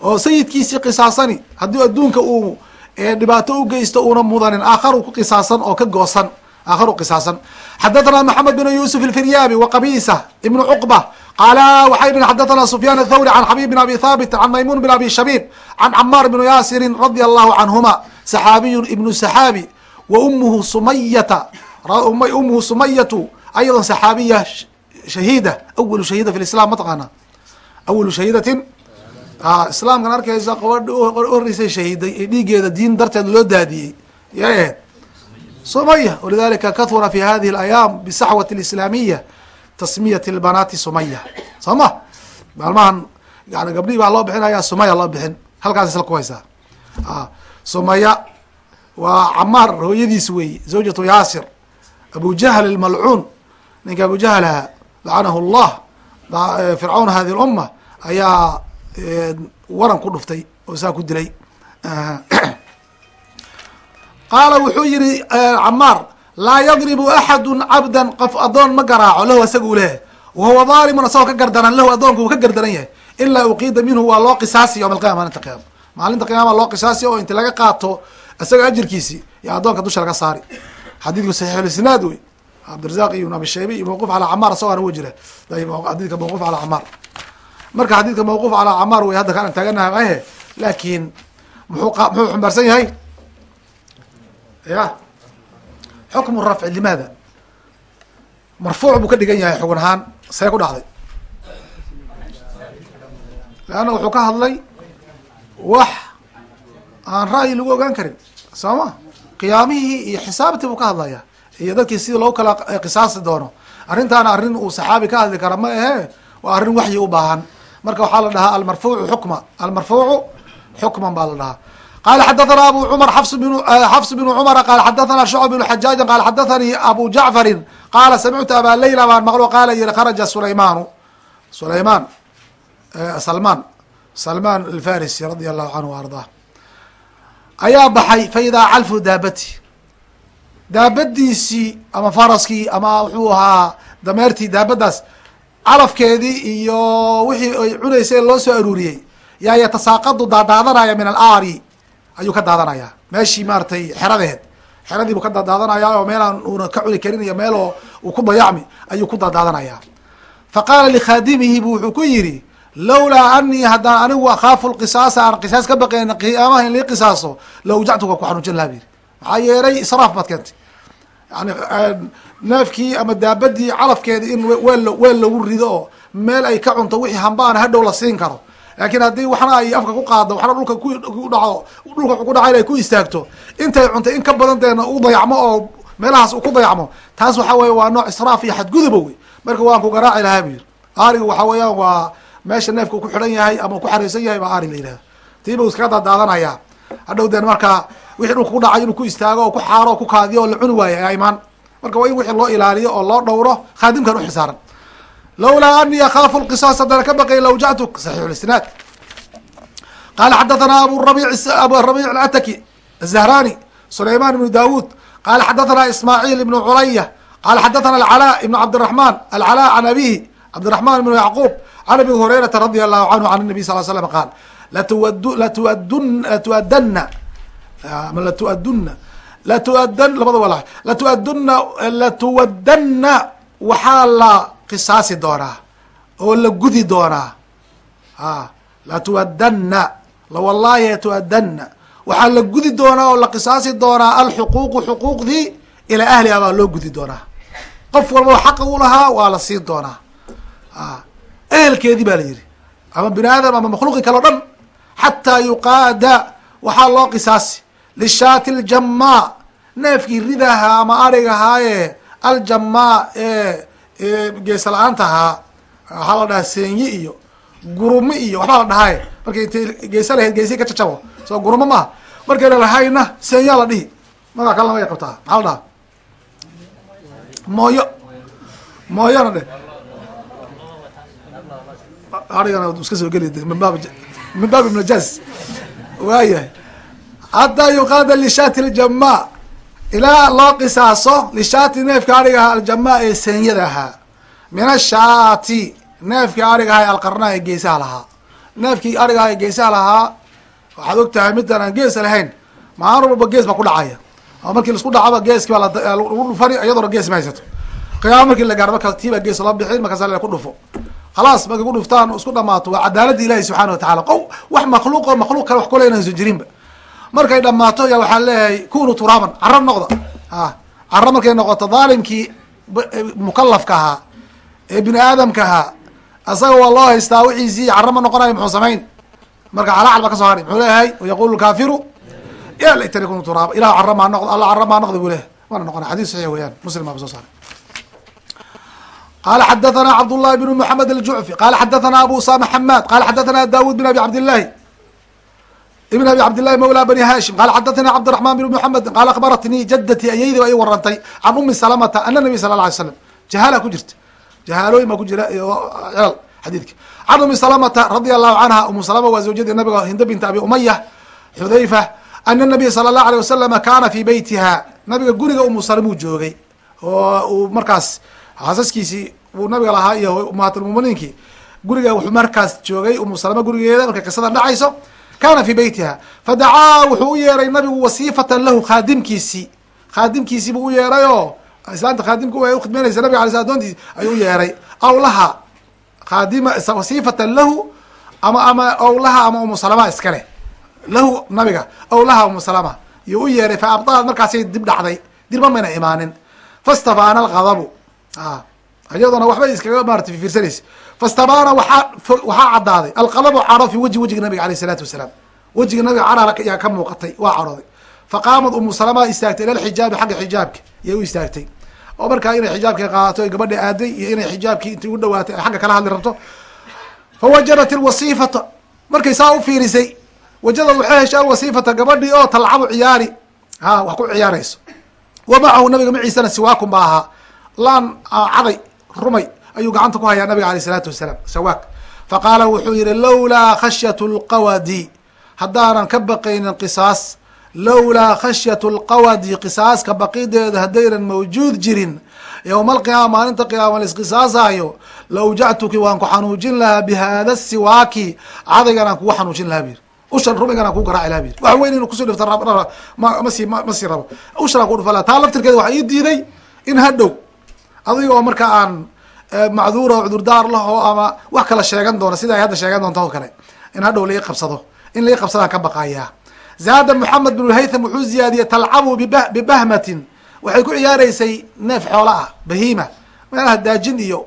Oo sayidkiisii qisaasani haddii adduunka uu dhibaato u geysto uuna mudanin aakharu ku qisaasan oo ka goosan. Aakharu qisaasan. Xadathana maxamed bin yuusuf ilfiryaabi wa qabisa ibnu cuqba qaala waxay dhihin xadathana sufyaan athawri can xabib bin abi thaabit can maymuun bin abi shabiib can camaar bn yaasirin radia allahu canhuma saxaabiyun ibnu saxaabi wa umuhu sumayata umuhu sumayatu ayadon saxaabiya shahiida awalu shahiida fi lislam mataqaana awalu shahiidatin islaamkan arkaysa qabadha horeysay shahiiday ee dhiigeeda diin darteed loo daadiyey. Yay ahayd sumaya walidalika kahura fi hadihi alayaam bisaxwati alislaamiya tasmiyati lbanaati sumaya. Soo ma maalmahan yani gabdhihii baa loo bixinaya sumaya loo bixin. Halkaas isla kuhaysaa sumaya waa camaar hooyadiis weeye zawjatu yaasir. Abu jahl almalcuun ninka abu jahlaha lacanahu llah fircawn hadi lumma ayaa waran ku dhuftay oo saa ku dilay. Qaala wuxuu yihi camaar laa yadribu axadu cabda qof adoon ma garaaco lahu asaga u leeyahay wahuwa daalimun asagoo ka gardaran lahu adoonka uu ka gardaran yahay. Ilaa uqiida minhu waa loo qisaasi yowma alqiyama maalinta qiyama maalinta qiyama loo qisaasi oo inti laga qaato isaga ajirkiisi iyo adoonka dusha laga saari. Xadiidku saxiixulisnaad wey cabdirazaq iyo ibn abi shayba iyo mawquf calaa camaar asagoo ana wa jira. Xadiidka mawquf calaa camaar marka xadiidka mawquf calaa camaar wey hadda kaan taaganahay mahe laakiin muxuu muxuu xumbaarsan yahay? Ya xukmu rafci limaada? Marfuuc buu ka dhigan yahay xugun ahaan see ku dhacday. Leanna wuxuu ka hadlay wax aan ra'yi lagu ogaan karin soo ma? Qiyaamihii iyo xisaabtii buu ka hadlaya iyo dadkii sidii loo kala qisaasi doono. Arrintaana arrin uu saxaabi ka hadli kara ma ahe waa arrin waxyi u baahan marka waxaa la dhahaa almarfuucu xukma. Almarfuucu xukman baa la dhahaa. Qala xadathana abu cumar xafs bn xafs bnu cumara qala xadathana shucb bnu xajaaji qala xadathanii abu jacfarin qaala samictu aba leyla baan maqlo qaala yihi kharaja sulaymaanu. Sulaymaan salmaan. Salmaan alfarisi radia allahu canhu ardaa ayaa baxay fa idaa calfu daabati. Daabadiisii ama faraskii ama wuxuu ahaa dameertii daabadaas calafkeedii iyo wixii ay cunaysay loo soo aruuriyey. Yaa yatasaaqadu daadaadanaya min alaari. Ayuu ka daadanayaa. Meeshii maaratay xeradeed. Xeradii buu ka daadaadanaya oo meelaan uuna ka cuni karin iyo meeloo uu ku dayacmi ayuu ku daadaadanaya fa qaala likhaadimihi bu wuxuu ku yidhi lawlaa anii haddaan anigu akhaafu lqisaasa aan qisaas ka baqayn qiyaamaha in lii qisaaso la awjactuka ku xanuujin laha bu yidhi. Maxaa yeelay israaf baad keentay. Yani neefkii ama daabadii calafkeedi in weel weel lagu rido oo meel ay ka cunto wixii hambaana hadhow la siin karo. Laakiin haddii waxna ay afka ku qaado waxna dhulka ku dhaco dhulka ku dhaca inay ku istaagto intay cuntay in ka badan deena u dayacmo oo meelahaas u ku dayacmo taas waxa weye waa nooc israaf iyo xadguduba wey. Marka waan ku garaaci lahaa bu yiri ariga waxa weeyaan waa meesha neefka ku xidhan yahay ama ku xareysan yahay baa ari la yidhahda tiiba iskaga daadaadanaya hadhow deen marka wixii dhulka ku dhacay inuu ku istaago oo ku xaaro oo ku kaadiyo oo la cuni waayo ayaa imaan marka waa in wixii loo ilaaliyo oo loo dhowro khaadimkan uxisaaran lawlaa ani akaafu lqisaas haddana ka baqay lawjactuk saxiix lisnaad qala xadathana abu rabic abu rabic alcataki azahrani sulayman ibnu dawud qala xadathana ismaaciil ibnu culaya qala xadathana alcalaa ibnu cabdiraحman alcalaa can abihi cabdiraحman ibnu yacquub can abi hurayrata radi allahu canhu can nabiy sal slam qaal latuadu latuadun latuadana latuaduna latuadan labada wala latuaduna latuwadana waxaa la qisaasi doonaa oo la gudi doonaa. A latuadana lawallaahi latuadana waxaa la gudi doonaa oo la qisaasi doonaa alxuquuqu xuquuqdii ilaa ahliha baa loo gudi doonaa. Qof walba xaqa u lahaa waa la siin doonaa. Ehelkeedii baa la yihi ama bini aadam ama makhluuqi kale o dhan xataa yuqaada waxaa loo qisaasi. Lishaati aljamaa neefkii ridaha ama arigahaaye aljamaa ee geesa la'aanta ahaa waxaa la dhahaa seenyi iyo gurumi iyo waxbaa la dhahaye. Markay intay geesa lahayd geesi ka cacabo soo gurumo maaha markayna lahayna seenyaa la dhihi. Magaa kalena way qabtaa maxaa la dhahaa? Mooyo. Mooyona dhe. Arigana iska soo geli min baab min baab ibnajaas waayahay hataa yuqaada lishaati aljamaa ilaa loo qisaaso lishaati neefka arigaha aljamaa ee seenyada ahaa min ashaati neefkii arigaha ee alqarnaa ee geesaha lahaa neefkii arigaha ee geesaha lahaa waxaad og tahay midaan aan geesa lahayn maalin walba gees baa ku dhacaya oo markii la isku dhacaba geeski baa lagu dhufani iyadoona gees ma haysato qiyaama markii la gaaro marka tiibaa gees loo bixin markaasa la ku dhufo khalaas markay ku dhuftaan isku dhamaato waa cadaaladda ilahi subxana wa tacala qow wax makhluuq oo makhluuq kale wax kuleyna hayso jirinba markay dhamaato ya waxaa leeyahay kunu turaaban caro noqda. A caro markay noqoto dhaalimkii mukalafka ahaa ee bini aadamka ahaa asaga waa loo haystaa wixiisii caro ma noqonayo muxuu samayn. Marka calaacal ba ka soo haray muxuu leeyahay wayaqulu lkaafiru ya laytani kunu turaaba ilah caro maa noqd alla caro maa noqda buu leeyahay. Waana noqona xadis saxiix weyaan muslim baa soo saaray. Qala xadathana cabdullahi bn mxamed aljucfi qala xadathana abu usama xamad qala xadathana dawud bin abi cabdillahi ibn abi cabdillahi mawla bani hashim. Qala xadathani cabdiraxman bin muxamedi qala akhbaratnii jadati ayaydi ba ii warantay can umi salamata ana nabiy sala la alay slam jahala ku jirta. Jahaalooyin baa ku jira cilal xadiidka. Can umi salamata radia allahu canha umu salama waa zawjadii nabiga hinda binta abi umaya xudayfa ana nabiya sala allahu alيh wasalama kana fi beytiha nabiga guriga umu salamuu joogay oo uu markaas xaasaskiisii uu nabiga lahaa iyo ummahatlmuminiinkii guriga wuxuu markaas joogay umu salama gurigeeda markay qisadan dhacayso kana fi beytiha fadacaa wuxuu u yeeray nabigu wasiifatan lahu khaadimkiisii. Khaadimkiisii buu u yeeray oo islaanta khaadimka way ukhidmeynaysa nabiga alay sl doontiis ayuu u yeeray. Aw laha khaadima wasiifatan lahu ama ama ow laha ama umu salama iskale lahu nabiga ow laha umu salama. Yuu u yeeray fa abdaad markaasay dib dhacday. Dirma mayna imaanin. Fastabaana alghadabu iyadona waxbay iskaga maarata fiirsanaysa fastabaana waaa waxaa caddaaday. Alqadabu caro fi wajhi wejiga nabiga aleyh isalaatu wasalaam. Wejiga nabiga cara yaa ka muuqatay waa carooday. Faqaamad umu salama istaagtay ila lxijaabi xagga xijaabka. Yay u istaagtay. Oo markaa inay xijaabka qaadato ay gabadha aaday iyo inay xijaabkii intay u dhawaatay ay xagga kala hadli rabto fawajadat ilwasiifata markay saa u fiirisay wajada waxay heshay alwasiifata gabadhii oo talcabu ciyaari. Ha wax ku ciyaarayso. Wa macahu nabiga maciisana siwaakun ba ahaa. Laan caday rumay ayuu gacanta ku hayaa nabiga aleyh isalaatu wasalaam sawaak. Faqaala wuxuu yihi lowlaa khashyat lqawadi. Haddaanan ka baqaynin qisaas lowlaa khashyat lqawadi qisaaska baqideeda haddaynan mawjuud jirin. Yowma alqiyaama maalinta qiyaama laisqisaasaayo la awjactuki waan ku xanuujin lahaa bihada siwaaki cadaygan aan kugu xanuujin lahaa bir ushan rumigan aan kugu garaaci laha bir wax weyn inu ku soo dhifta masi masii rabo. Ushan aan ku dhufa laha taa laftirkeeda waxaa ii diiday in hadhow adiga oo marka aan macduura oo cudurdaar lah oo ama wax kala sheegan doona sida ay hadda sheegan doonta oo kale in hadhow lai qabsado in lai qabsadaan ka baqayaa. Zaada moxamed bin haytham wuxuu ziyaadiyey talcabu bibahmatin waxay ku ciyaaraysay neef xoola ah bahima. Meelaha daajin iyo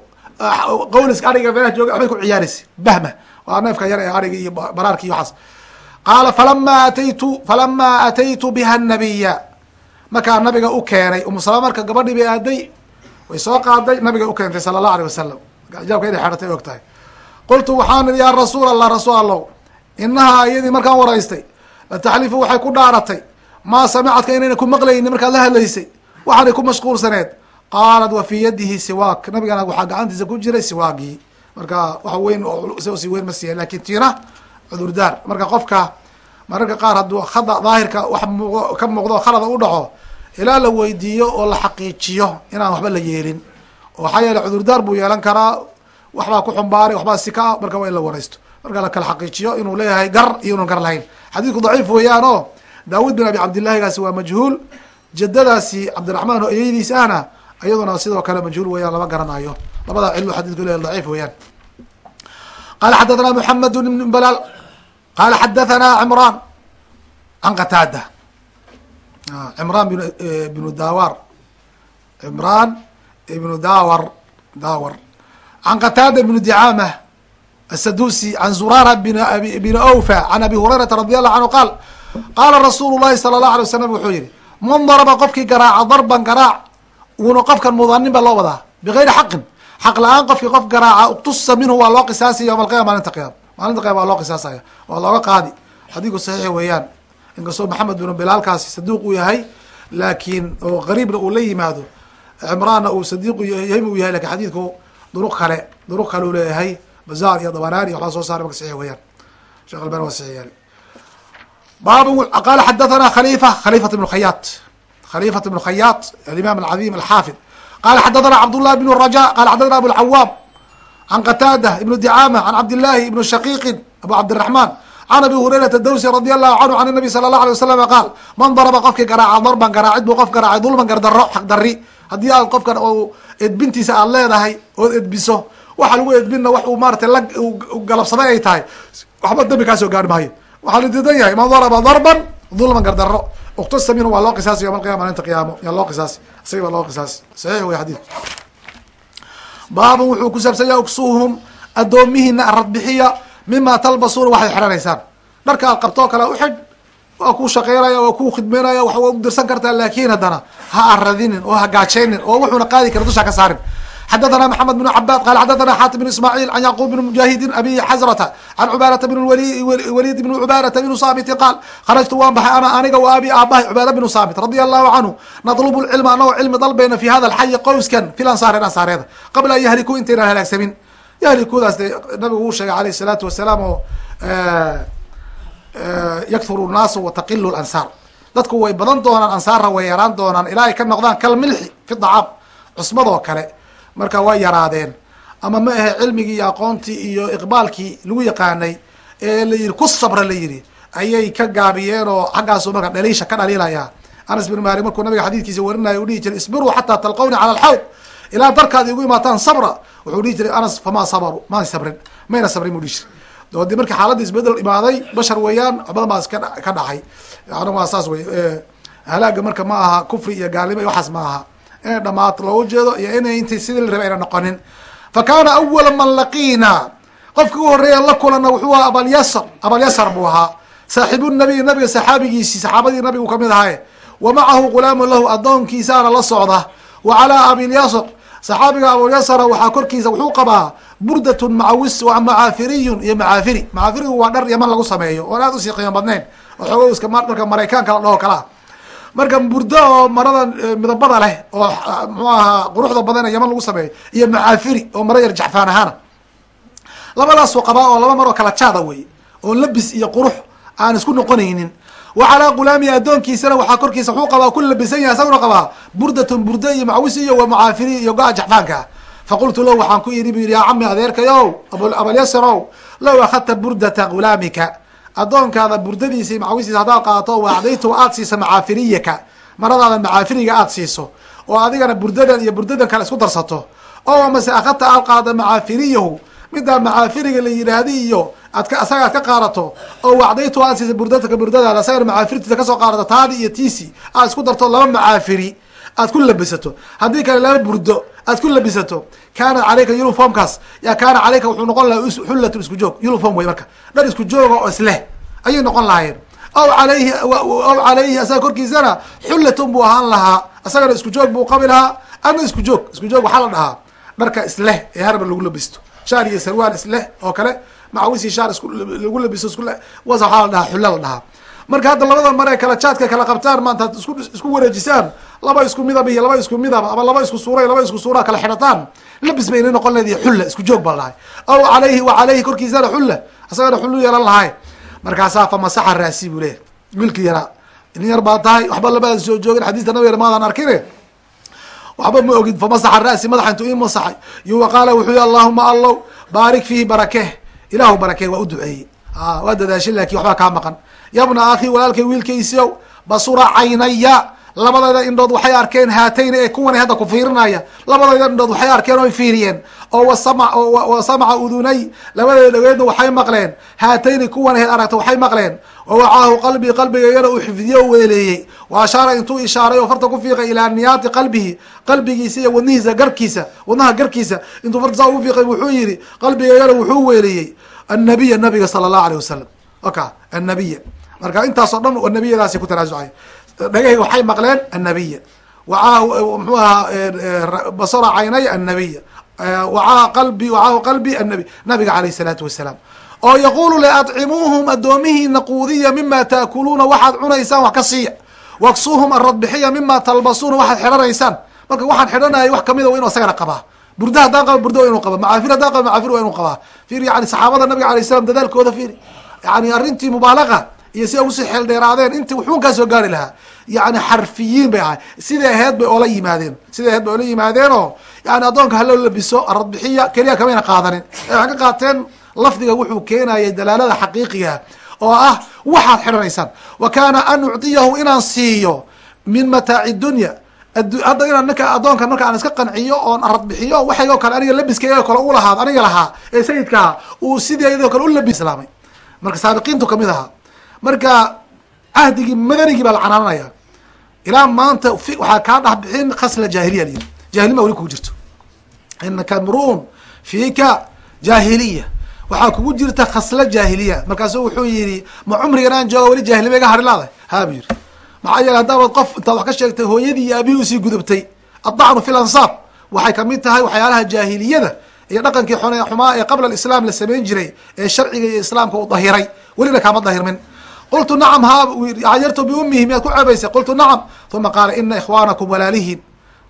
qawliska ariga meelaha jooga waxbay ku ciyaaraysay. Bahma. Waa neefka yar ee ariga iyo baraarki iyo waxaas. Qaala falama ataytu falama ataytu biha nabiya markaa nabiga u keenay umusalama marka gabadhii bay aaday way soo qaaday nabiga u keentay sala allahu aleyh wasalam ijaabka inay xeratay og tahay qultu waxaan idhi yaa rasuul allah rasuul allow inahaa iyadii markaan waraystay lataxlifu waxay ku dhaaratay. Maa samicadka inayna ku maqlayni markaad la hadlaysay? Waxaanay ku mashquulsaneed. Qaalat wa fii yadihi siwaak. Nabigana waxaa gacantiisa ku jiray siwaagii marka wax weyn oo si weyn ma siiya laakiin tiina cudurdaar marka qofka mararka qaar hadduu khada daahirka wax muuq ka muuqdo khalada u dhaco ilaa la weydiiyo oo la xaqiijiyo inaan waxba la yeelin. Oo waxaa yeele cudurdaar buu yeelan karaa waxbaa ku xumbaaray waxbaa sika marka waa in la waraysto marka la kala xaqiijiyo inuu leeyahay gar iyo inuun gar lahayn. Xadiidku daciif weeyaan o daawud bin abi cabdillahigaasi waa majhuul jadadaasi cabdiraxmaan oo eyadiis ahna iyaduna sidoo kale majhuul weeyaan lama garanayo labada cillo xadidku le daciif weeyaan. Qala xadathana moxamed ibn balal qala xadathana cimraan can qataada cimraan bin ibnu dawar. Cimraan ibnu dawar dawar. Can qataada ibnu dicaama asadusi can zurara bin awfa can abi hurayrata radi allahu canhu qaal qaala rasuulu llahi sala allahu alay wasalam wuxuu yihi man daraba qofkii garaaca darban garaac uuna qofkan mudanin ba loo wadaa bigayri xaqin. Xaq la'aan qofkii qof garaaca uktusa minhu waa loo qisaasaya yowma alqiyama maalinta qiyama maalinta qiyama waa loo qisaasaya waa looga qaadi. Xadiidku saxiix weeyaan inkastoo maxamed binu bilaalkaasi sadiiq uu yahay laakiin oo qariibna uu la yimaado cimraanna uu sadiiqu yahay buu yahay laakiin xadiidku duruq kale duruq kale uu leeyahay. Bazaar iyo dabanaani iyo waxbaa soo saaray marka saxiix weeyaan. Sheekh albani waa saxiix yaali baabu qaala xadathana khalifa khalifat ibnu khayaat khalifat ibnu khayaat alimam alcadiim alxaafid. Qala xadathana cabdullah bn raja qala xadathana abu lcawaam can qataada ibnu dicaama can cabdillahi ibnu shaqiiqin abu cabdiraxmaan can abi hurayrata dawsi radi allahu canhu can nabi sala allah alay wasalam qaal man daraba qofkii garaaca darban garaacid buu qof garaacay dulman gardaro xaq dari haddii aad qofkan edbintiisa aad leedahay ood edbiso waxaa lagu edbinna wax uu maaratay la galabsaday ay tahay waxba dembi kaasoo gaari maayo waxaa la didan yahay man daraba darban dulman gardaro uktasa minhu waa loo qisaasi yowma alqiyama maalinta qiyaamo yaa loo qisaasi isaga baa loo qisaasi saxiix wey xadiidku baabun wuxuu ku saabsan yahay uksuuhum aradbixiya mima talbasuuna waxay xiranaysaan. Dharka aad qabtoo kale uxidh waa kuu shaqeynaya waa kuu khidmeynaya waa udirsan kartaa laakin haddana ha aradinin oo ha gaajeynin oo wuxuuna qaadi kara dusha ka saarin. Xadathana maxamed bn cabaad qala xadathana xatim bn ismaaciil can yacquub bn mujaahidin abi xasrata can cubaadata bn waliid bn cubaadata bn saamiti qaal kharajtu waan baxay ana aniga wa abi aabahay cubaada bnu saamit radia allahu canhu natlubu lcilma anagoo cilmi dalbayna fi hada alxayi qowskan fi lansaareen ansaareeda qabla an yahlikuu intaynan halaagsamin yahlikuudaas de nabigu uu sheegay alayh salaatu wasalaam oo yakthuru nnaasu wataqilu lansaar dadku way badan doonaan ansaarra way yaraan doonaan ilaa ay ka noqdaan kalmilxi fi dacaam cusmadoo kale marka waa yaraadeen ama ma ahe cilmigii iyo aqoontii iyo iqbaalkii lagu yaqaanay ee la yihi ku sabra la yihi ayay ka gaabiyeen oo xaggaasu marka dhaliisha ka dhaliilaya anas bin malik markuu nabiga xadiidkiisa warinayo u dhihi jiray isbiruu xataa talqawni cala alxawd ilaa darkaad igu imaataan sabra. Wuxuu dhihi jiray anas famaa sabaru? Maan sabrin. Mayna sabrin buu dhihi jiray. Doodi markii xaaladda isbeddel imaaday bashar weeyaan waxbadan baa iska ka dhacay. Yani waa saas wey halaaga marka ma aha kufri iyo gaalnimo iyo waxaas ma aha. Inay dhamaad looga jeedo iyo inay intay sidii la rabay ayna noqonin. Fa kaana awala man laqiina qofkii u horreeya la kulana wuxuu ahaa abalyasar abalyasar buu ahaa. Saaxiibu nabiy nabiga saxaabigiisii saxaabadii nabigu ka mid ahaye. Wa macahu gulaamun lahu addoonkiisaana la socda. Wa calaa abilyasar saxaabiga abulyasara waxaa korkiisa wuxuu qabaa burdatun macawis macaafiriyun iyo macaafiri. Macaafirigu waa dhar yaman lagu sameeyo oon aad u sii qiimo badnayn. Oo xoogo dharka maraykaanka la dhaho kalaa marka burdo oo marada midabada leh oo mxuu ahaa quruxda badan ee yaman lagu sameeyo iyo macaafiri oo mara yar jaxfaan ahaana labadaasuu qabaa oo laba mar oo kala jaada wey oo labis iyo qurux aan isku noqonaynin wa calaa gulaamihi addoonkiisana waxaa korkiisa wuxuu qabaa ku labisan yahay isaguna qabaa burdatun burdo iyo macwis iyo wa macaafiri iyo go-a jaxfaanka. Faqultu lahu waxaan ku yidhi bu yidhi yaa cami adeerkayow abalyasarow low akhadta burdata gulaamika. Addoonkaada burdadiisa iyo macawisiisa haddaad qaato waacdaytu aad siisa macaafiriyaka. Maradaada macaafiriga aad siiso oo adigana burdadan iyo burdadan kale isku darsato. Oo amase akhadta aad qaado macaafiriyahu middaa macaafiriga la yidhaahdi iyo aad asaga aad ka qaadato oo wacdaytu aad siisa burdataka burdadaada asagana macaafirtiisa ka soo qaadato taadi iyo tiisi aad isku darto laba macaafiri aad ku labisato. Haddii kale laba burdo aad ku labisato. Kaana caleyka uniformkaas ya kaana caleyka wuxuu noqon laha xullatu isku joog uniform wey marka. Dhar isku jooga oo isleh ayay noqon lahaayeen. Aw alayhi aw calayhi asaga korkiisana xullatun buu ahaan lahaa asagana isku joog buu qabi lahaa ama isku joog isku joog waxaa la dhahaa. Dharka isleh ee harba lagu labisto shaar iyo sarwaal isleh oo kale macawisi shaar lagu labisto isku was waxaa la dhahaa xulla la dhahaa marka hadda labada mar ee kala jaadka kala qabtaan maanta ad isku isku wareejisaan laba isku midab iyo laba isku midab ama laba isku suura laba isku suura kala xidhataan labis bayna noqon leedihi xulla isku joog baa lahay aw calayhi wa calayhi korkiisana xulla isagana xullu yeelan lahay markaasaa fa masaxa raasi buu leeyahy wiilkii yaraa nin yar baa tahay waxba labaadan soo joogin xadiiska nabiga maadan arkine waxba ma ogin famasaxa ra'si madaxa intuu ii masaxay. Wa qaala wuxuu yihi allahuma allow baarik fiihi barakeh. Ilaahu barakee waa u duceeyey. Waa dadaashay laakin waxbaa kaa maqan. Yabna akhi walaalkay wiilkaysiyow basura caynaya labadayda indhood waxay arkeen haatayna ee kuwani hadda ku fiirinaya. Labadayda indhood waxay arkeen oy fiiriyeen. Oo wa samaca udunay. Labadayda dhageedna waxay maqleen. Haatayni kuwan aheed aragta waxay maqleen. Wa wacaahu qalbii qalbigaygana uu xifdiye o weeleeyey wa ashaara intuu ishaaray oo farta ku fiiqay ilaa niyaati qalbihi. Qalbigiisa iyo wadnihiisa garkiisa wadnaha garkiisa. Intuu farta saa ugu fiiqay wuxuu yihi qalbigaygana wuxuu weeleeyey annabiya nabiga sala allahu aleyh wasalam oka annabiya. Marka intaasoo dhan nabiyadaasi ku tanaasucay dhagahi waxay maqleen annabiya. Mxuu ahaa basara caynay annabiya. Wacaa qalbi wacaahu qalbi annabi nabiga caleyh isalaatu wasalaam. Oo yaqulu leadcimuuhum addoomihiina quudiya mima taakuluuna waxaad cunaysaan wax ka siiya. Waksuuhum aradbixiya mima talbasuuna waxaad xidhanaysaan. Marka waxaan xidhanayay wax kamida wa inu asagana qabaa. Burda haddaan qaba burda wa inu qabaa. Macaafir haddaan qaba macaafir waa inu qabaa. Fiir yani saxaabada nabiga alay salam dadaalkooda fiiri. Yani arrintii mubaalaqa iyo si ay u sii xeel dheeraadeen intii wuxuun soo gaari lahaa. Yani xarfiyiin bay ahay. Siday aheyd bay oola yimaadeen. Siday aheyd bay oola yimaadeen oo yani addoonka haloo labiso aradbixiya keliya kamayna qaadanin. Ee waxay ka qaateen lafdiga wuxuu keenayay dalaalada xaqiiqiga oo ah waxaad xidhanaysaan. Wa kaana an ucdiyahu inaan siiyo min mataaci dunya. Hadda inaan ninka addoonka marka aan iska qanciyo oon aradbixiyo waxaygoo kale aniga labiskaygo kale u aniga lahaa ee sayidkaa uu sideedoo kale u labi islaamay marka saabiqiintu ka mid ahaa marka cahdigii madanigii baa la canaananaya ilaa maanta waxaa kaa dhex bixin khasla jahiliya lyiri jahilnima weli kugu jirto. Inaka mruun fiika jahiliya waxaa kugu jirta khasla jahiliya markaasu wuxuu yihi ma cumrigan aan jooga weli jahilnima iga hari laada ha bu yiri maxaa yeele haddaabad qof intaad wax ka sheegtay hooyadii iyo aabihii u sii gudubtay. Addacnu fi lansaab waxay ka mid tahay waxyaalaha jaahiliyada iyo dhaqankii xumaa ee qabla alislaam la samayn jiray ee sharciga iyo islaamka u dahiray. Welina kaama dahirmin qultu nacam ha cajartu biumihi miyaad ku ceebaysay qultu nacam uma qaala ina ikhwaanakum walaalihiin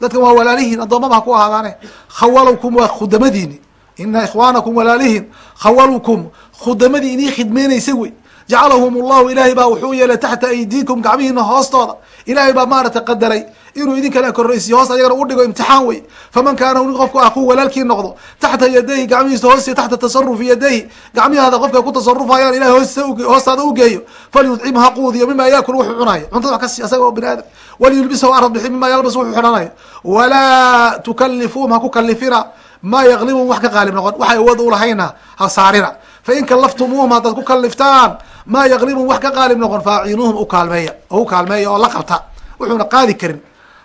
dadkan waa walaalihiin addoomaba ha ku ahaadaane khawalkum waa khudamadiini ina ikhwaanakum walaalihiin khawalukum khudamadii inii khidmeynaysay wey jacalahum allahu ilaahay baa wuxuu yeelay taxta aydiikum gacmihiina hoostooda. Ilaahay baa maaragtay qadaray inuu idinkana korraysiyo hoos ayagana u dhigo imtixaan wey faman kaana qofku akuu walaalkii noqdo taxta yadayhi gacmihiisa hoosti taxta tasarufi yadayhi gacmihaada qofka ku tasarufayaan ilahay hoostaada ugeeyo falyudcim ha quudiyo mima yaakul wuxuu cunayo cuntada wax kasi asaga oo bini aadam waliyulbishu arad bixi mima yalbas wuxuu xidhanayo. Walaa tukalifuum ha ku kalifina maa yaqlibum wax ka qaalib noqon. Waxay awood ulahayna ha saarina. Fain kalaftumuuhum haddaad ku kaliftaan maa yaqlibum wax ka qaalib noqon faacinuuhum ukaalmeeya u kaalmeeya oo la qabta. Wuxuuna qaadi karin.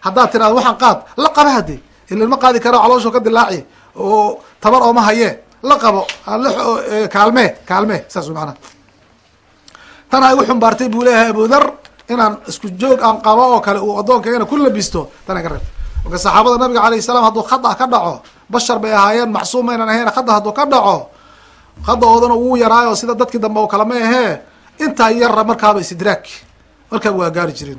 Haddaad tirahdo waxaan qaad la qaba hade ila ma qaadi karo calooshu ka dilaaci oo tabar ooma haye la qabo kaalmee kaalmee saas maanaa tan ay u xumbaartay buu leeyahay abudar inaan isku joog aan qabo oo kale uu addoonka ina ku labisto. Tana ka reeb marka saxaabada nabiga alayh salaam hadduu khada ka dhaco bashar bay ahaayeen macsuum maynan ahayn khada hadduu ka dhaco khadaoodana wuu yaraayo sida dadkii dambe oo kalama ahee. Intaa yara markaaba istidraag markaaba waa gaari jirin.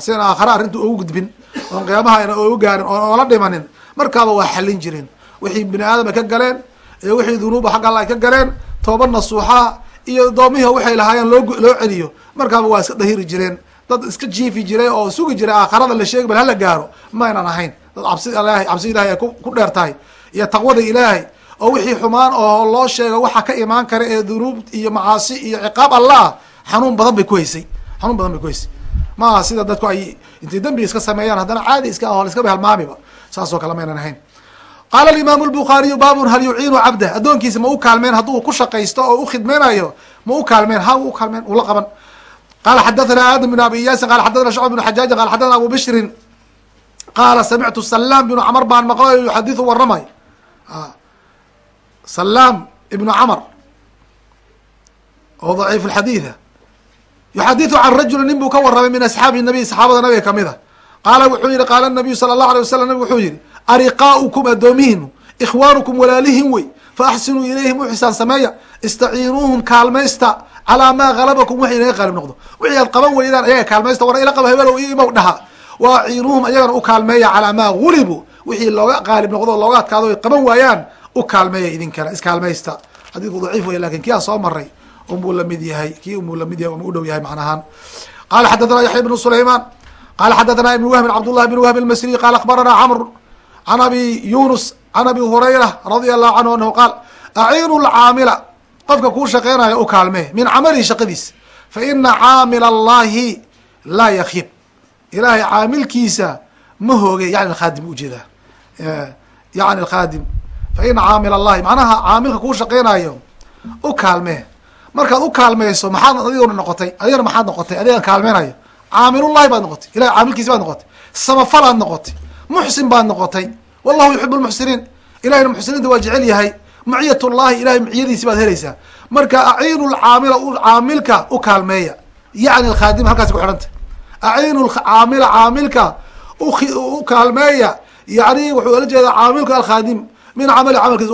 Sidan aakhare arrinta ogu gudbin. Oon qiyaamaha ayna ogu gaarin oon oola dhimanin. Markaaba waa xallin jireen wixii bini aadam ay ka galeen iyo wixii dunuuba xagga alla ay ka galeen tooba nasuuxa iyo doomihi waxay lahaayeen loo loo celiyo. Markaaba waa iska dahiri jireen. Dad iska jiifi jiray oo sugi jiray aakharada la sheegi bal hala gaaro. Maynan ahayn. Dad cabsi ilahay cabsi ilahay ay ku dheer tahay. Iyo taqwada ilaahay oo wixii xumaan oo loo sheego waxa ka imaan kara ee dunuub iyo macaasi iyo ciqaab allah xanuun badan bay ku haysay. Xanuun badan bay ku haysay. Maaha sida dadku ay intay dembi iska sameeyaan haddana caadi iska aho iskaba halmaamiba saas oo kale maynan ahayn. Qaala alimaamu lbukhaariyu baabun hal yuciinu cabdah addoonkiisa ma u kaalmeen hadduu ku shaqaysto oo ukhidmeynayo ma u kaalmeen ha u kaalmeen ula qaban. Qala xadathana aadam bn abi iyaasin qala xadathana shucb bn xajaajin qala xadathana abu bishrin. Qaala samictu salaam bnu camar baan maqlayo yuxadiu waramay salaam ibnu camar oo daciif lxadiida yuxadiu can rajuli nin buu ka waramay min asxaabi nabiy saxaabada nabiga ka mid a qaala wuxuu yihi qaala nabiyu sala allahu alay wasalam nabig wuxuu yihi ariqaaukum addoomihiinu ikhwaanukum walaalihin wey faaxsinuu ilayhim u sameeya istaciinuuhum kaalmaysta calaa maa halabakum wax inaga qaalib noqdo. Wixii aad qaban weydaan ayaga kaalmaysta war ila qaba hebelow iyo imaw dhaha waaciinuuhum ayagana u kaalmeeya calaa maa gulibuu wixii looga qaalib noqdo looga adkaado ay qaban waayaan u kaalmeeya idinkana iskaalmaysta. Xadiidku daciif wey laakiin kii aan soo maray unbuu la mid yahay kii unbuu la mid yahay uma u dhow yahay macnahaan qala xadathana yaxya bnu sulaymaan. Qala xadathana ibn wahbin cabdullahi bn wahbi almasriy qala akbarana camr can abi yunus can abi hurayra radia allahu canhu anahu qaal aciinu lcaamila qofka kuu shaqeynaya u kaalmee min camalihi shaqadiis. Fa ina caamila allahi laa yakib ilahay caamilkiisa ma hooge yani alkhaadim u jeedaa yani alkhaadim fa ina caamil allahi macnaha caamilka kuu shaqeynayo u kaalmee. Markaad u kaalmeyso maxaad adiguna noqotay adigana maxaad noqotay adigan kaalmeynayo. Caamilullahi baad noqotay ilahay caamilkiisi baad noqotay. Samafalaad noqotay muxsin baad noqotay. Wallahu yuxib lmuxsiniin ilahayna muxsiniinta waa jecel yahay. Maciyat llahi ilahay maciyadiisi baad helaysaa. Marka aciinu lcaamila caamilka u kaalmeeya yacni alkhaadim halkaasi ku xidhanta. Aciinu caamila caamilka u kaalmeeya yani wuxuu ola jeedaa caamilka alkhaadim min camali camalkiisa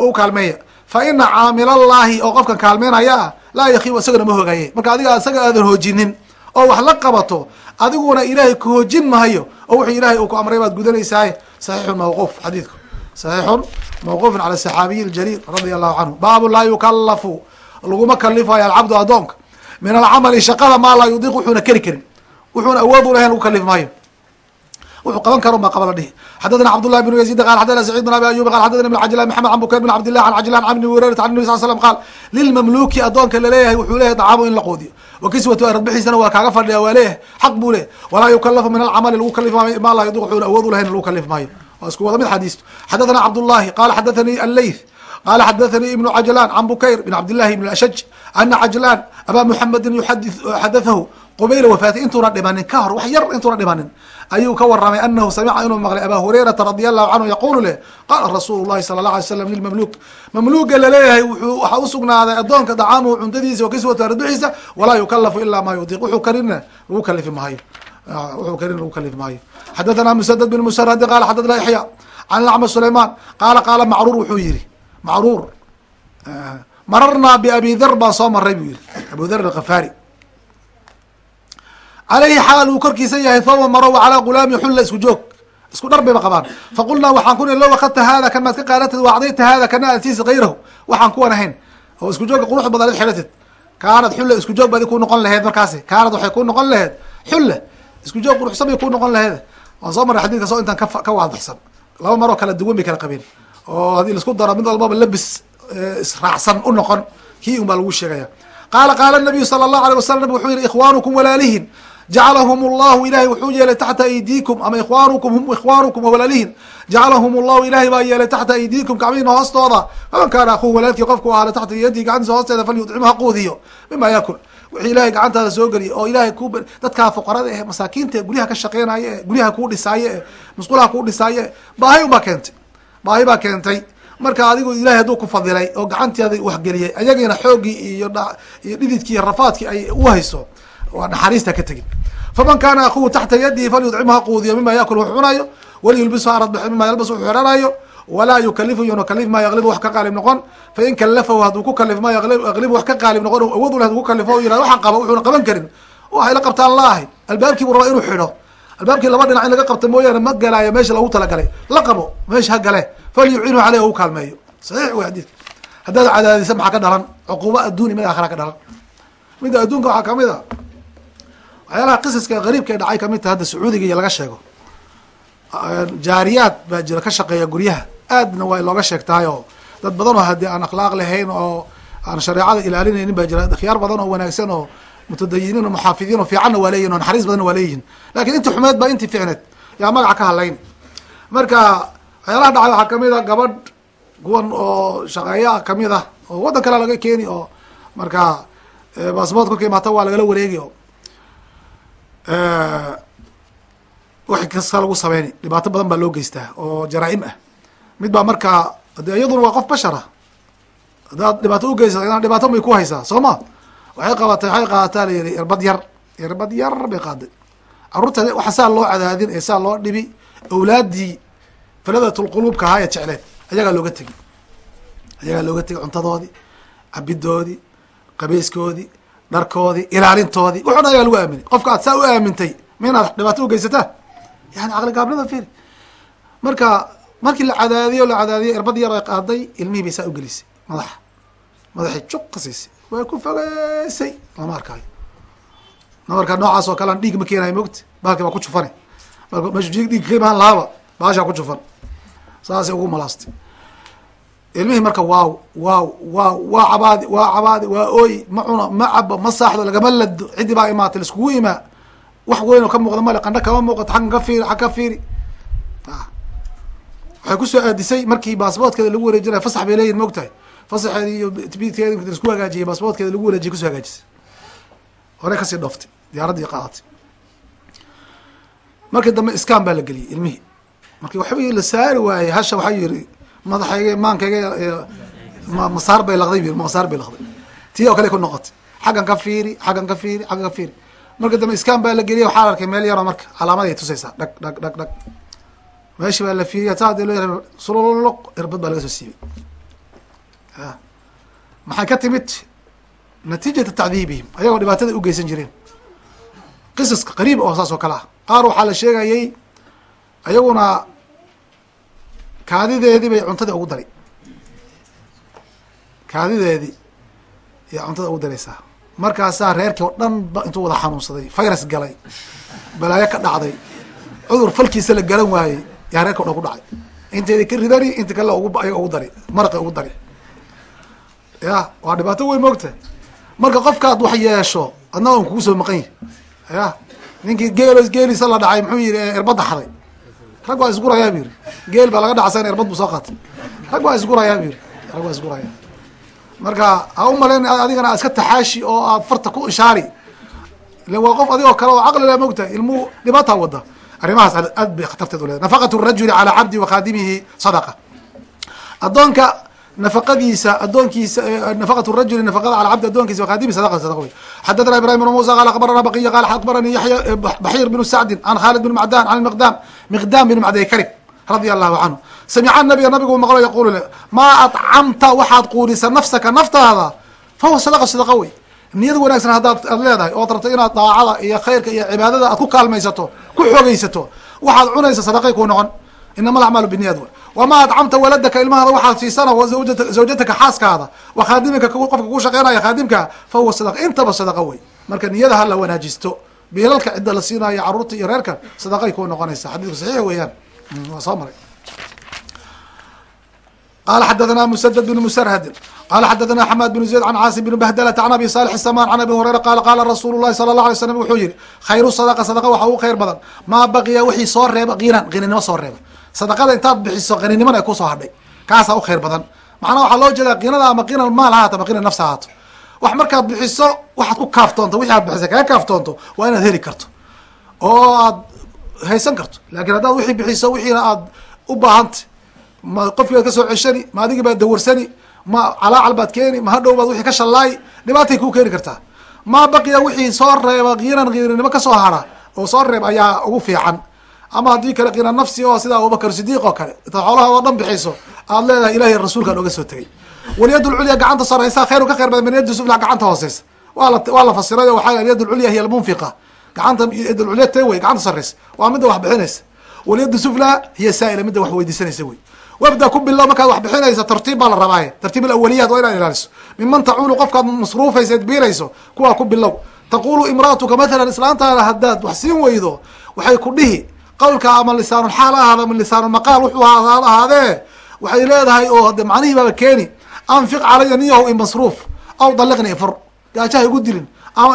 u kaalmeeya. Fa ina caamil allahi oo qofkan kaalmeynaya laa yakibu isagana ma hogaye marka adiga isaga aadan hoojinin oo wax la qabato adiguna ilaahay ku hoojin mahayo oo wuxuu ilahay uu ku amray baad gudanaysaay saxiixun mawquuf xadiidku. Saxiixun mawquufun cala saxaabiyi ljaliil radia allahu canhu. Baabu laa yukallafu laguma kalifayo alcabdu addoonka. Min alcamali shaqada maa laa yudiq wuxuuna keri karin. Wuxuuna awood u lahayn lagu kalif maayo wuxuu qaban karo ma qaba la dhihi. Xadathana cabdullahi bnu yaziid qal xadathana saciid bin abi ayub qal xadathana ibn cajlan maxamed can bukayr bin cabdillah an cajlan can ibni hurayrata an nabi sal slam qaal lilmamluki addoonka la leeyahay wuxuu leeyahay dacaamu in la qoodiyo wa kiswatu radbixiisana waa kaaga fadhiya waa leeyahay xaq buu leeyahy walaa yukalafu min alcamali lagu kalif maayo ma laa yudiq wuxuuna awood u lahayn lagu kalif maayo. Waa isku wada mid xadiistu. Xadathana cabdullahi qala xadathanii alleyth qala xadathanii ibnu cajlan can bukayr bin cabdillahi ibn ashaj ana cajlan aba muxamedin xadathahu qubayla wafaati intuuna dhimanin ka hor wax yar intuuna dhimanin ayuu ka waramay anahu samica inuu maqlay aba hurayrata radi allahu canhu yaqulu leh qaala rasuulu llahi sala allah alay slam lilmamluuk mamluuga la leeyahay wuxuu waxaa usugnaaday addoonka dacaamuhu cuntadiisa wa kiswatu arduxiisa walaa yukalafu ila ma yudiq wuxuu karina lagu kalifi maayo wuxuu karin lagu kalifi maayo xadathana musadad bin musaradi qala xadathana yaxya can lacma sulayman qaala qaala macruur wuxuu yihi macruur mararnaa biabi dar baan soo maray buu yihi abu dar alkhafaari caleyhi xaal uu korkiisa yahay thawba maro wa calaa gulaami xulla isku joog. Isku dhar bayba qabaan. Faqulnaa waxaan ku nihi low akadta haada kan maad ka qaadatid wa haada kana aad kayrahu waxaan kuwan ahayn oo isku joogga qurux badan ad xidhatid. Kaanad xulla isku joog baadi ku noqon laheyd markaasi. Kaanad waxay ku noqon laheyd xulla isku joog quruxsan bay ku noqon laheyd waan soo marray xadidka soo intaan ka waadixsan. Laba maroo kala duwan bay kala qabeen. Oo haddii la isku daro mid walbaba labis israacsan u noqon. Kii un baa lagu sheegaya. Qaala qaala nabiyu sala allahu alay wasalam wuxuu yihi ikhwaanukum walaalihin jacalahum llahu ilahay wuxuu yeelay taxta aydiikum ama ikhwaanukum hum ikhwaanukum walaalihin jacalahum llahu ilahay baa yeelay taxta aydiikum gacmihiina hoostooda faman kaana akuhu walaalkii qofku ahaada taxta yadihi gacantiisa hoosteeda falyudcimu ha quudiyo mima yakul wixii ilahay gacantaada soo geliya oo ilahay ku dadkaa fuqarada eh masaakiinta guryaha ka shaqeynaya ee guryaha kuu dhisaaye ee musqulaha kuu dhisaaye e baahi unbaa keentay baahi baa keentay marka adigu ilahay hadduu ku fadilay oo gacanteeda waxgeliyay ayagiina xooggii iyo iyo dhididkii iyo rafaadkii ay u hayso waa naxariista ka tegin faman kaana akuhu taxta yadihi falyudcimu ha quudiyo mima yakul wuxu cunayo waliyulbisu arad mima yalbas wuxuu xidhanayo walaa yukalifu yuna kalif ma yaqlibu wax ka qaalib noqon fain kalafahu hadduu ku kalif ma yaqlibu wax ka qaalib noqon awood u leh haduu ku kalifo o yiraahdo waxaan qaba wuxuuna qaban karin waxay la qabtaan laahay albaabkii buu rabaa inuu xidho albaabkii laba dhinac in laga qabta mooyaane ma galaayo meesha lagu talagalay la qabo meesha ha gale falyucinu caleyh u kaalmeeyo saxiix wey xadiidka haddaad cadaadisa maxaa ka dhalan cuquuba adduuni mid aakhira ka dhalan midda adduunka waxaa ka mid a waxyaalaha qisaska gariibka ee dhacay ka mid taha hadda sacuudiga iyo laga sheego jaariyaad baa jira ka shaqeeya guryaha. Aadna waa looga sheegtahay oo dad badan oo haddii aan akhlaaq lahayn oo aan shareecada ilaalinaynin baa jira. Khiyaar badan oo wanaagsan oo mutadayiniin oo muxaafidiin oo fiicanna waa leeyihiin o naxariis badanna waa leeyihiin laakiin inti xumeed ba intii ficneed yaa magaca ka hadlayn. Marka waxyaalaha dhacay waxaa ka mid a gabadh kuwan oo shaqeeya ka mid ah oo waddan kale laga keeni oo marka baasboort kolka imaata waa lagala wareegi oo wax kasta lagu sameyni dhibaato badan baa loo geystaa oo jaraa-im ah. Mid baa markaa de iyaduna waa qof bashara haddaad dhibaato ugeysa dhibaato may ku haysaa soo ma? Waxay qabatay waxay qaadataa la yihi irbad yar irbad yar bay qaaday carruurta waxa saa loo cadaadin ee saa loo dhibi awlaaddii faladatulquluubka ahaa ee jecleed ayagaa looga tegi. Ayagaa looga tegi cuntadoodii cabidoodii qabeyskoodii dharkoodii ilaalintoodii wuxun ayagaa lagu aaminay qofka aad saa u aamintay ma inaad dhibaato ugeysataa yani caqli gaabnida firi marka markii la cadaadiyo la cadaadiyo irbad yar ay qaaday ilmihii bay saa ugelisay madaxa madaxii juq siisay way ku fogeysay lama arkaayo nabarka noocaas oo kale dhiig ma keenayo mogta baalki baa ku jufane meeshu dhiig ka imaan lahaaba baashaa ku jufan saasay ugu malaastay ilmihii marka waaw waaw waaw waa cabaadi waa cabaadi waa ooy ma cuno ma cabo ma saaxdo lagama lado ciddii baa imaatay laiskugu imaa. Wax weyn ka muuqda male qandho kama muuqato xaggan ka fiiri xag ka fiiri. Waxay ku soo aadisay markii baasboortkeeda lagu wareejinaya fasax bay leeyihiin maogtahay fasaxeedi iyo tbidkeedi la isku hagaajiyay baasboortkeeda lagu wareejiyay ku soo hagaajisay. Hore ka sii dhooftay diyaaraddii qaadatay markii dambe iskaan baa la geliyey ilmihii. Marki waxba la saari waayey hasha waxaa yiri madaxayga maankayga masaar bay laqday bu masaar bay laqday. Tii oo kale ku noqotay xaggan ka fiiri xaggan ka fiiri xaggan ka fiiri. Markii dambe iskaan baa la geliyay waxaa la arkay. Meel yaroo marka calaamaday tusaysaa. Dhag dhag dhag dhag. Meeshi baa la fiiriya saa haddii loo yara suloloq irbad baa laga soo siibay. Maxay ka timid? Natiijata tacdiibihim. Ayagoo dhibaatada ugeysan jireen. Qisaska qariib oo saas oo kale ah. Qaar waxaa la sheegayay ayaguna kaadideedii bay cuntada ugu dari. Kaadideedii ayaa cuntada ugu daraysaa. Markaasaa reerkii oo dhan ba intuu wada xanuunsaday virus galay balaayo ka dhacday cudur falkiisa la garan waayey yaa reerka o dhan ku dhacay. Inteedi ka ridani inta kale ugu ayaga ugu dari maraqi ugu dari. Ya waa dhibaato weyn moogta. Marka qofkaad wax yeesho adna un kugu soo maqan yahi ya ninkii geelo geeliisa la dhacay muxuu yihi irbadda xaday rag waa isgurayaa bu yiri geel baa laga dhacsan irbad buu soo qaatay. Rag waa isgurayaa bu yiri rag waa isguraya marka ha u malayn adigana iska taxaashi oo aad farta ku ishaari. Ila waa qof adigoo kale oo caqli la mogtahay ilmuhu dhibaataa wada arrimahaas aad bay khatarteed uleedahy nafaqat rajuli calaa cabdi wa khaadimihi sadaqa. Addoonka nafaqadiisa adoonkiisa nafaqat rajuli nafaqada ala cabdi adoonkiisa wakaadimi sadaqa sadaqa wey bn musa qala akbarana baqiya qala akbarani yaxya baxir bnu sacdin can khalid bn macdan can miqdam miqdam bn macday karib radia allahu canhu samica nabiga nabigu maqlo yaqulu le maa acamta waxaad quudisa nafsaka naftaada fahuwa sadaqa sadaqa wey niyad wanaagsan haddaad ad leedahay ood rabto inaad daacada iyo khayrka iyo cibaadada aad ku kaalmaysato ku xoogeysato waxaad cunaysa sadaqay kuu noqon. Inama biniyad wey wamaa adcamta waladaka ilmahada waxaad siisana zawjataka xaaskaada wa khaadimika qofka ku shaqeynaya khaadimka fa huwa sadaqa intaba sadaqa wey marka niyada ha la wanaajisto biilalka cidda la siinayo carruurta iyo reerka sadaqay kuu noqonaysa xadiidku saxiix weeyaan waa soo maray qala xadathana msdd bn msrhadin qala xadathana xamad bn zayd an caasim bn bahdlta an abi salix saman an abi hurayra qala qala rasuul lahi sala la alay slam wuxuu yihi khayru sadaqa sadaqa waxa ugu khayr badan maa baqiya wixii soo reeba kinan kininimo soo reeba sadaqada intaad bixiso qaninimona ay ku soo hadhay. Kaasaa u khayr badan. Macnaha waxaa loo jeedaa qinada ama qina maal haato ama qina nafs haato wax markaad bixiso waxaad ku kaaftoonto wixii aad bixisay kaga kaaftoonto waa inaad heli karto. Oo aad haysan karto. Lakin haddaad wixii bixiso wixiina aad u baahanta ma qofkiibaad ka soo ceshani ma adigii baad dawarsani ma calaacal baad keeni ma hadhow baad wixii ka shallaayi dhibaatay kuu keeni kartaa. Maa baqiya wixii soo reeba kiinan kiirinimo ka soo hara oo soo reeb ayaa ugu fiican ama haddii kale qina nafsi oo sida abubakr sidiiq oo kale intaad xoolahaad oo dhan bixiso aad leedahay ilahay rasuulkaan oga soo tegay. Walyad lculya gacanta saraysa khayru ka khayr badan min yadi sufla gacanta hooseysa. Waa la waa la fasiray waxaa yad lculya hiy almunfiqa. Gacanta yad lculya te wey gacanta sareysa waa midda wax bixinaysa. Walyad sufla hiya saa'ila midda wax weydiisanaysa wey wabda ku bilow markaad wax bixinaysa tartiib baa la rabaaye tartiib alawaliyaat waa inaad ilaaliso. Miman tacuulu qofkaad masruufaysa biirayso kuwaa ku bilow. Taqulu imraatuka mathalan islaantaada haddaad wax siin weydo waxay ku dhihi qawlka ama lisaanulxaal ahaada ama lisaanulmaqaal wuxuu ahaadee waxay leedahay oo de macnihii baaba keeni anfiq calaya niyahu imasruuf aw daliqni ifur gaajaha igu dilin ama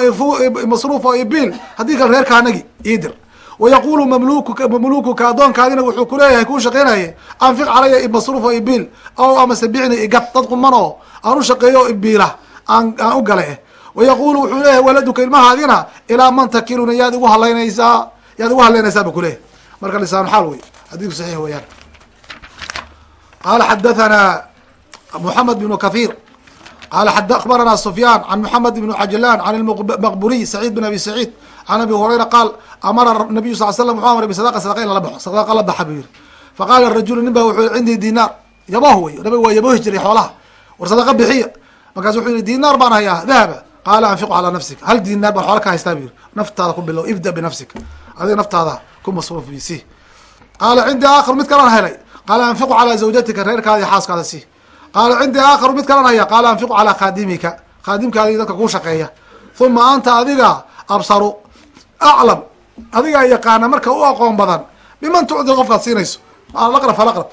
masruuf oo ibil haddii kale reerka anagi iidir wayaqulu mamlukuka mamlukuka addoonkaadina wuxuu kuleeyahay kuu shaqeynaye anfiq calaya masruuf oo ibil aw amase bicni igad dad quman oo aan u shaqeeyo o ibiila aan aan u gale. Eh wayaqulu wuxuu leeyahay waladuka ilmahaadina ilaa man takiluna yaad igu halaynaysaa yaad igu halaynaysaa bu kuleeyahay marka lisaan xaal wey xadiku saxiix weyaan qala xadathana محمد بن كثير قال أخبرنا سفيان عن محمد بن عجلان عن المقبوري سعيد بن أبي سعيد عن أبي هريرة قال أمر النبي صلى له عليه وسلم وxuu amray بصدقة صدقة in lala baxo صدقة la baxa buu yihi faqاla الرaجuل nin ba wuxuu cindii dinar yaboh wey nabig waa yabohi jiray xoolaha war صدقة bixiya markaasu wuxuu yihi dinar baan hayaa dahaba qaala anfiqu calىa nafsika hal dinar baan xoola ka haystaa bu yihi naftaada ku bilow ibda binafsika adiga naftaada ku masruuf qaala cindii aakar mid kalan helay qaala anfiqu calىa zawjatika reerkaada iyo xaaskaada si qaala cindii aakaru mid kalan haya qaala anfiqu calaa khaadimika khaadimkaadi dadka kuu shaqeeya uma anta adiga absaru aclam adigaa yaqaana marka u aqoon badan biman tucdi qofkaad siinayso laqrab falaqrab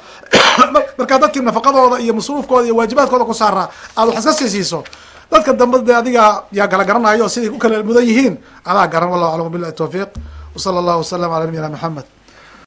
markaa dadkii nafaqadooda iyo masruufkooda iyo waajibaadkooda ku saaraa aad wax iska sii siiso dadka dambe dee adigaa yaa kala garanayo siday ku kala mudan yihiin adaa garan wallahu aclam billahi tawfiiq wsala allahu wasalam ala nabiyina maxamed